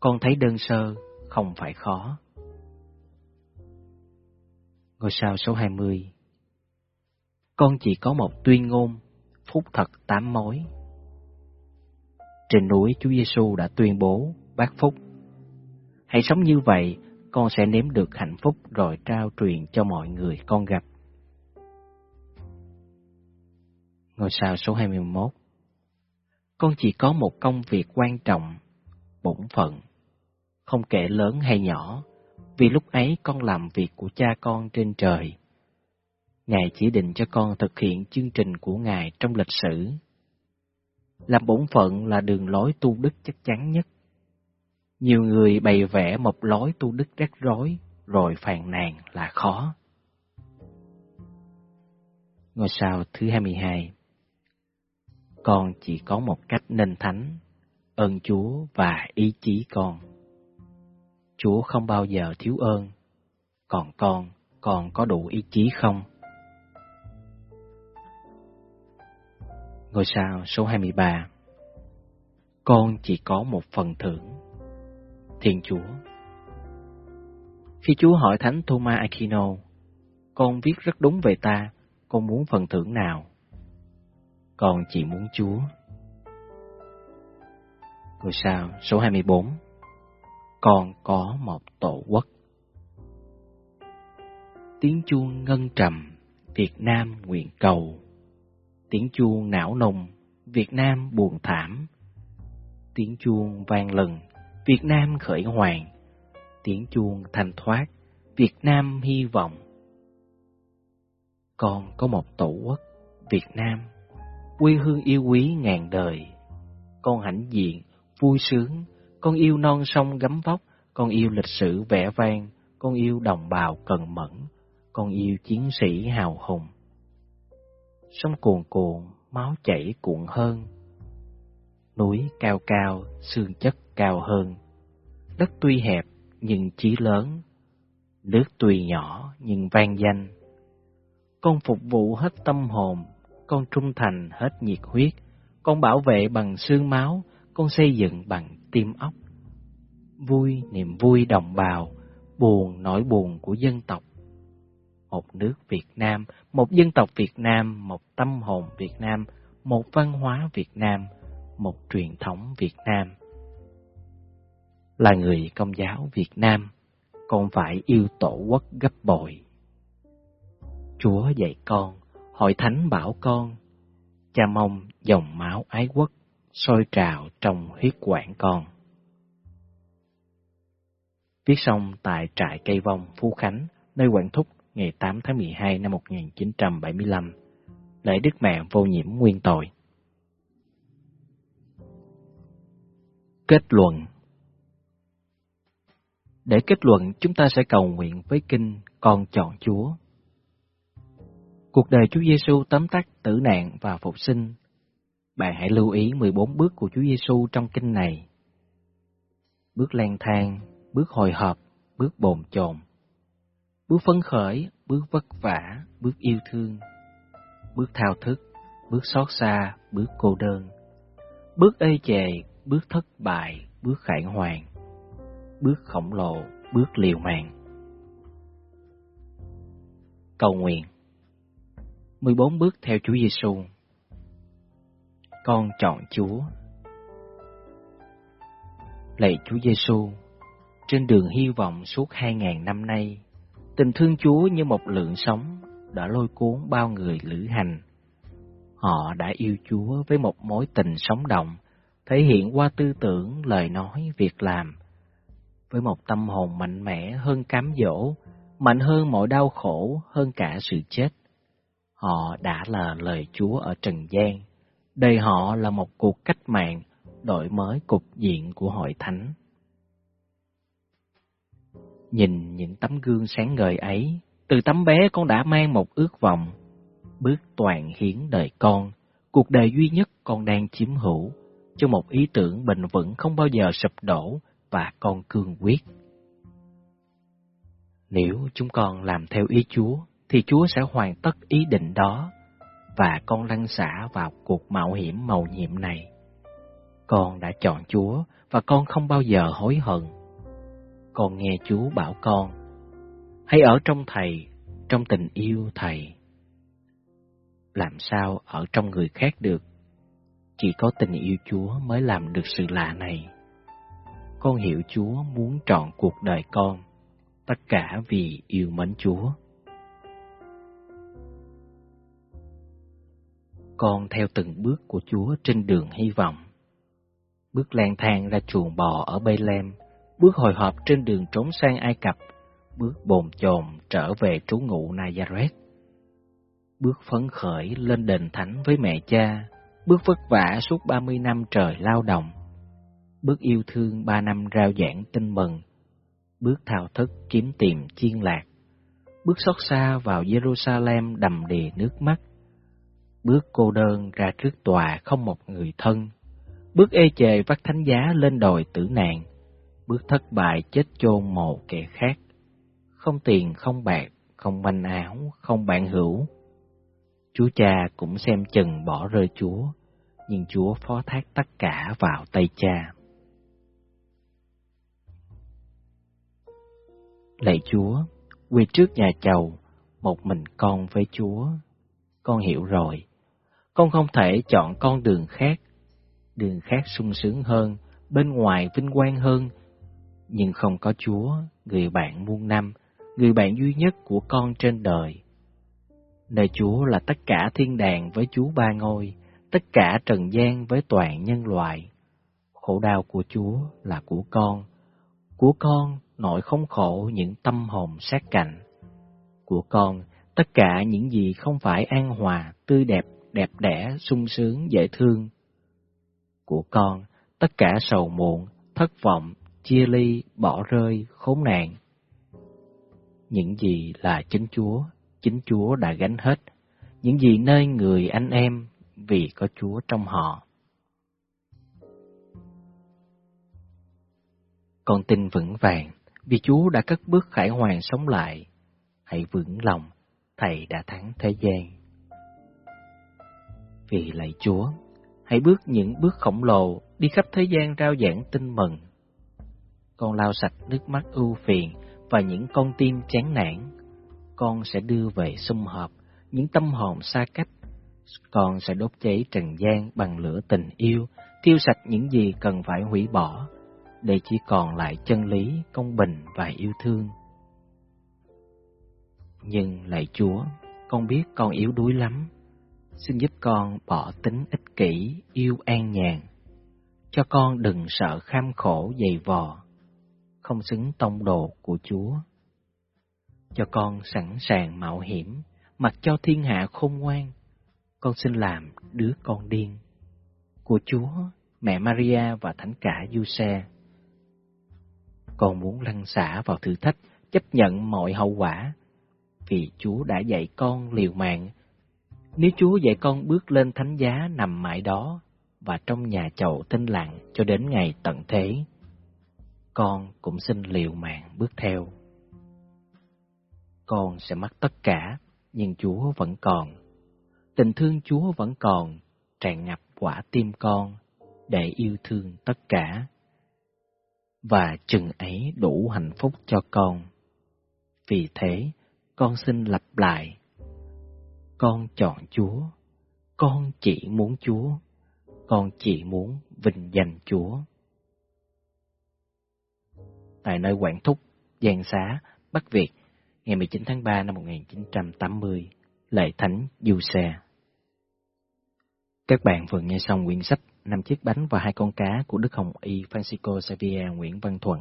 Con thấy đơn sơ, không phải khó. Ngôi sao số 20 Con chỉ có một tuyên ngôn, phúc thật tám mối. Trên núi Chúa Giêsu đã tuyên bố bác phúc. Hãy sống như vậy, con sẽ nếm được hạnh phúc rồi trao truyền cho mọi người con gặp. Ngôi sao số 21 con chỉ có một công việc quan trọng, bổn phận, không kể lớn hay nhỏ, vì lúc ấy con làm việc của cha con trên trời. Ngài chỉ định cho con thực hiện chương trình của Ngài trong lịch sử. Làm bổn phận là đường lối tu đức chắc chắn nhất. Nhiều người bày vẽ một lối tu đức rắc rối, rồi phàn nàn là khó. Ngôi sao thứ 22 con chỉ có một cách nên thánh, ơn Chúa và ý chí con. Chúa không bao giờ thiếu ơn, còn con, còn có đủ ý chí không? Ngôi sao số 23 Con chỉ có một phần thưởng Thiên Chúa Khi Chúa hỏi Thánh Thomas Aquino Con viết rất đúng về ta, con muốn phần thưởng nào? Con chỉ muốn Chúa Ngôi sao số 24 Con có một tổ quốc Tiếng chuông ngân trầm Việt Nam nguyện cầu Tiếng chuông não nùng, Việt Nam buồn thảm. Tiếng chuông vang lần, Việt Nam khởi hoàng. Tiếng chuông thanh thoát, Việt Nam hy vọng. Con có một tổ quốc, Việt Nam, quê hương yêu quý ngàn đời. Con hãnh diện, vui sướng, con yêu non sông gấm vóc, con yêu lịch sử vẻ vang, con yêu đồng bào cần mẫn, con yêu chiến sĩ hào hùng sông cuồn cuộn, máu chảy cuộn hơn. Núi cao cao, xương chất cao hơn. Đất tuy hẹp nhưng chí lớn, nước tuy nhỏ nhưng vang danh. Con phục vụ hết tâm hồn, con trung thành hết nhiệt huyết, con bảo vệ bằng xương máu, con xây dựng bằng tim óc. Vui niềm vui đồng bào, buồn nỗi buồn của dân tộc một nước Việt Nam, một dân tộc Việt Nam, một tâm hồn Việt Nam, một văn hóa Việt Nam, một truyền thống Việt Nam. Là người công giáo Việt Nam, con phải yêu tổ quốc gấp bội. Chúa dạy con, hội thánh bảo con, cha mong dòng máu ái quốc sôi trào trong huyết quản con. Viết xong tại trại cây vong Phú Khánh, nơi quản thúc ngày 8 tháng 12 năm 1975, lễ Đức Mẹ vô nhiễm nguyên tội. Kết luận Để kết luận, chúng ta sẽ cầu nguyện với kinh Con chọn Chúa. Cuộc đời Chúa Giêsu tóm tắt tử nạn và phục sinh. Bạn hãy lưu ý 14 bước của Chúa Giêsu trong kinh này. Bước lang thang, bước hồi hộp, bước bồn chồn, bước phấn khởi, bước vất vả, bước yêu thương, bước thao thức, bước xót xa, bước cô đơn, bước ê chề, bước thất bại, bước khải hoàng, bước khổng lồ, bước liều mạng. Cầu nguyện 14 bước theo Chúa Giêsu. Con chọn Chúa. Lạy Chúa Giêsu, trên đường hy vọng suốt hai ngàn năm nay, Tình thương Chúa như một lượng sóng đã lôi cuốn bao người lữ hành. Họ đã yêu Chúa với một mối tình sống động, thể hiện qua tư tưởng, lời nói, việc làm, với một tâm hồn mạnh mẽ hơn cám dỗ, mạnh hơn mọi đau khổ, hơn cả sự chết. Họ đã là lời Chúa ở trần gian, đây họ là một cuộc cách mạng, đổi mới cục diện của hội thánh. Nhìn những tấm gương sáng ngời ấy, từ tấm bé con đã mang một ước vọng, bước toàn hiến đời con, cuộc đời duy nhất con đang chiếm hữu, cho một ý tưởng bền vững không bao giờ sụp đổ và con cương quyết. Nếu chúng con làm theo ý Chúa, thì Chúa sẽ hoàn tất ý định đó, và con lăn xả vào cuộc mạo hiểm màu nhiệm này. Con đã chọn Chúa, và con không bao giờ hối hận. Con nghe Chúa bảo con, hãy ở trong Thầy, trong tình yêu Thầy. Làm sao ở trong người khác được? Chỉ có tình yêu Chúa mới làm được sự lạ này. Con hiểu Chúa muốn trọn cuộc đời con, tất cả vì yêu mến Chúa. Con theo từng bước của Chúa trên đường hy vọng. Bước lang thang ra chuồng bò ở Bethlehem, bước hồi hộp trên đường trốn sang Ai Cập, bước bồn chồn trở về trú ngụ Nazareth. Bước phấn khởi lên đền thánh với mẹ cha, bước vất vả suốt ba mươi năm trời lao động, bước yêu thương ba năm rao giảng tin mừng, bước thao thức kiếm tìm chiên lạc, bước xót xa vào Jerusalem đầm đìa nước mắt, bước cô đơn ra trước tòa không một người thân, bước ê chề vắt thánh giá lên đồi tử nạn, bước thất bại chết chôn mồ kẻ khác, không tiền không bạc, không manh áo, không bạn hữu. Chúa cha cũng xem chừng bỏ rơi Chúa, nhưng Chúa phó thác tất cả vào tay cha. Lạy Chúa, quỳ trước nhà chầu, một mình con với Chúa. Con hiểu rồi, con không thể chọn con đường khác. Đường khác sung sướng hơn, bên ngoài vinh quang hơn. Nhưng không có Chúa, người bạn muôn năm, người bạn duy nhất của con trên đời. Nơi Chúa là tất cả thiên đàng với Chúa ba ngôi, tất cả trần gian với toàn nhân loại. Khổ đau của Chúa là của con, của con nỗi không khổ những tâm hồn sát cạnh. Của con, tất cả những gì không phải an hòa, tươi đẹp, đẹp đẽ, sung sướng, dễ thương. Của con, tất cả sầu muộn, thất vọng, chia ly, bỏ rơi, khốn nạn. Những gì là chính Chúa, chính Chúa đã gánh hết. Những gì nơi người anh em vì có Chúa trong họ. Con tin vững vàng vì Chúa đã cất bước khải hoàn sống lại. Hãy vững lòng, Thầy đã thắng thế gian. Vì lạy Chúa, hãy bước những bước khổng lồ đi khắp thế gian rao giảng tin mừng. Con lau sạch nước mắt ưu phiền và những con tim chán nản. Con sẽ đưa về sum họp những tâm hồn xa cách. Con sẽ đốt cháy trần gian bằng lửa tình yêu, tiêu sạch những gì cần phải hủy bỏ để chỉ còn lại chân lý, công bình và yêu thương. Nhưng lạy Chúa, con biết con yếu đuối lắm. Xin giúp con bỏ tính ích kỷ, yêu an nhàn. Cho con đừng sợ kham khổ dày vò, không xứng tông đồ của Chúa. Cho con sẵn sàng mạo hiểm, mặc cho thiên hạ khôn ngoan. Con xin làm đứa con điên của Chúa, mẹ Maria và thánh cả Giuse con muốn lăn xả vào thử thách, chấp nhận mọi hậu quả. Vì Chúa đã dạy con liều mạng. Nếu Chúa dạy con bước lên thánh giá nằm mãi đó, và trong nhà chầu tinh lặng cho đến ngày tận thế, con cũng xin liều mạng bước theo. Con sẽ mất tất cả, nhưng Chúa vẫn còn. Tình thương Chúa vẫn còn, tràn ngập quả tim con, để yêu thương tất cả và chừng ấy đủ hạnh phúc cho con. Vì thế, con xin lặp lại. Con chọn Chúa, con chỉ muốn Chúa, con chỉ muốn vinh danh Chúa. Tại nơi Quảng Thúc, Giang Xá, Bắc Việt, ngày 19 tháng 3 năm 1980, Lệ Thánh Du Xe. Các bạn vừa nghe xong quyển sách Năm chiếc bánh và hai con cá của Đức Hồng Y Francisco Xavier Nguyễn Văn Thuận.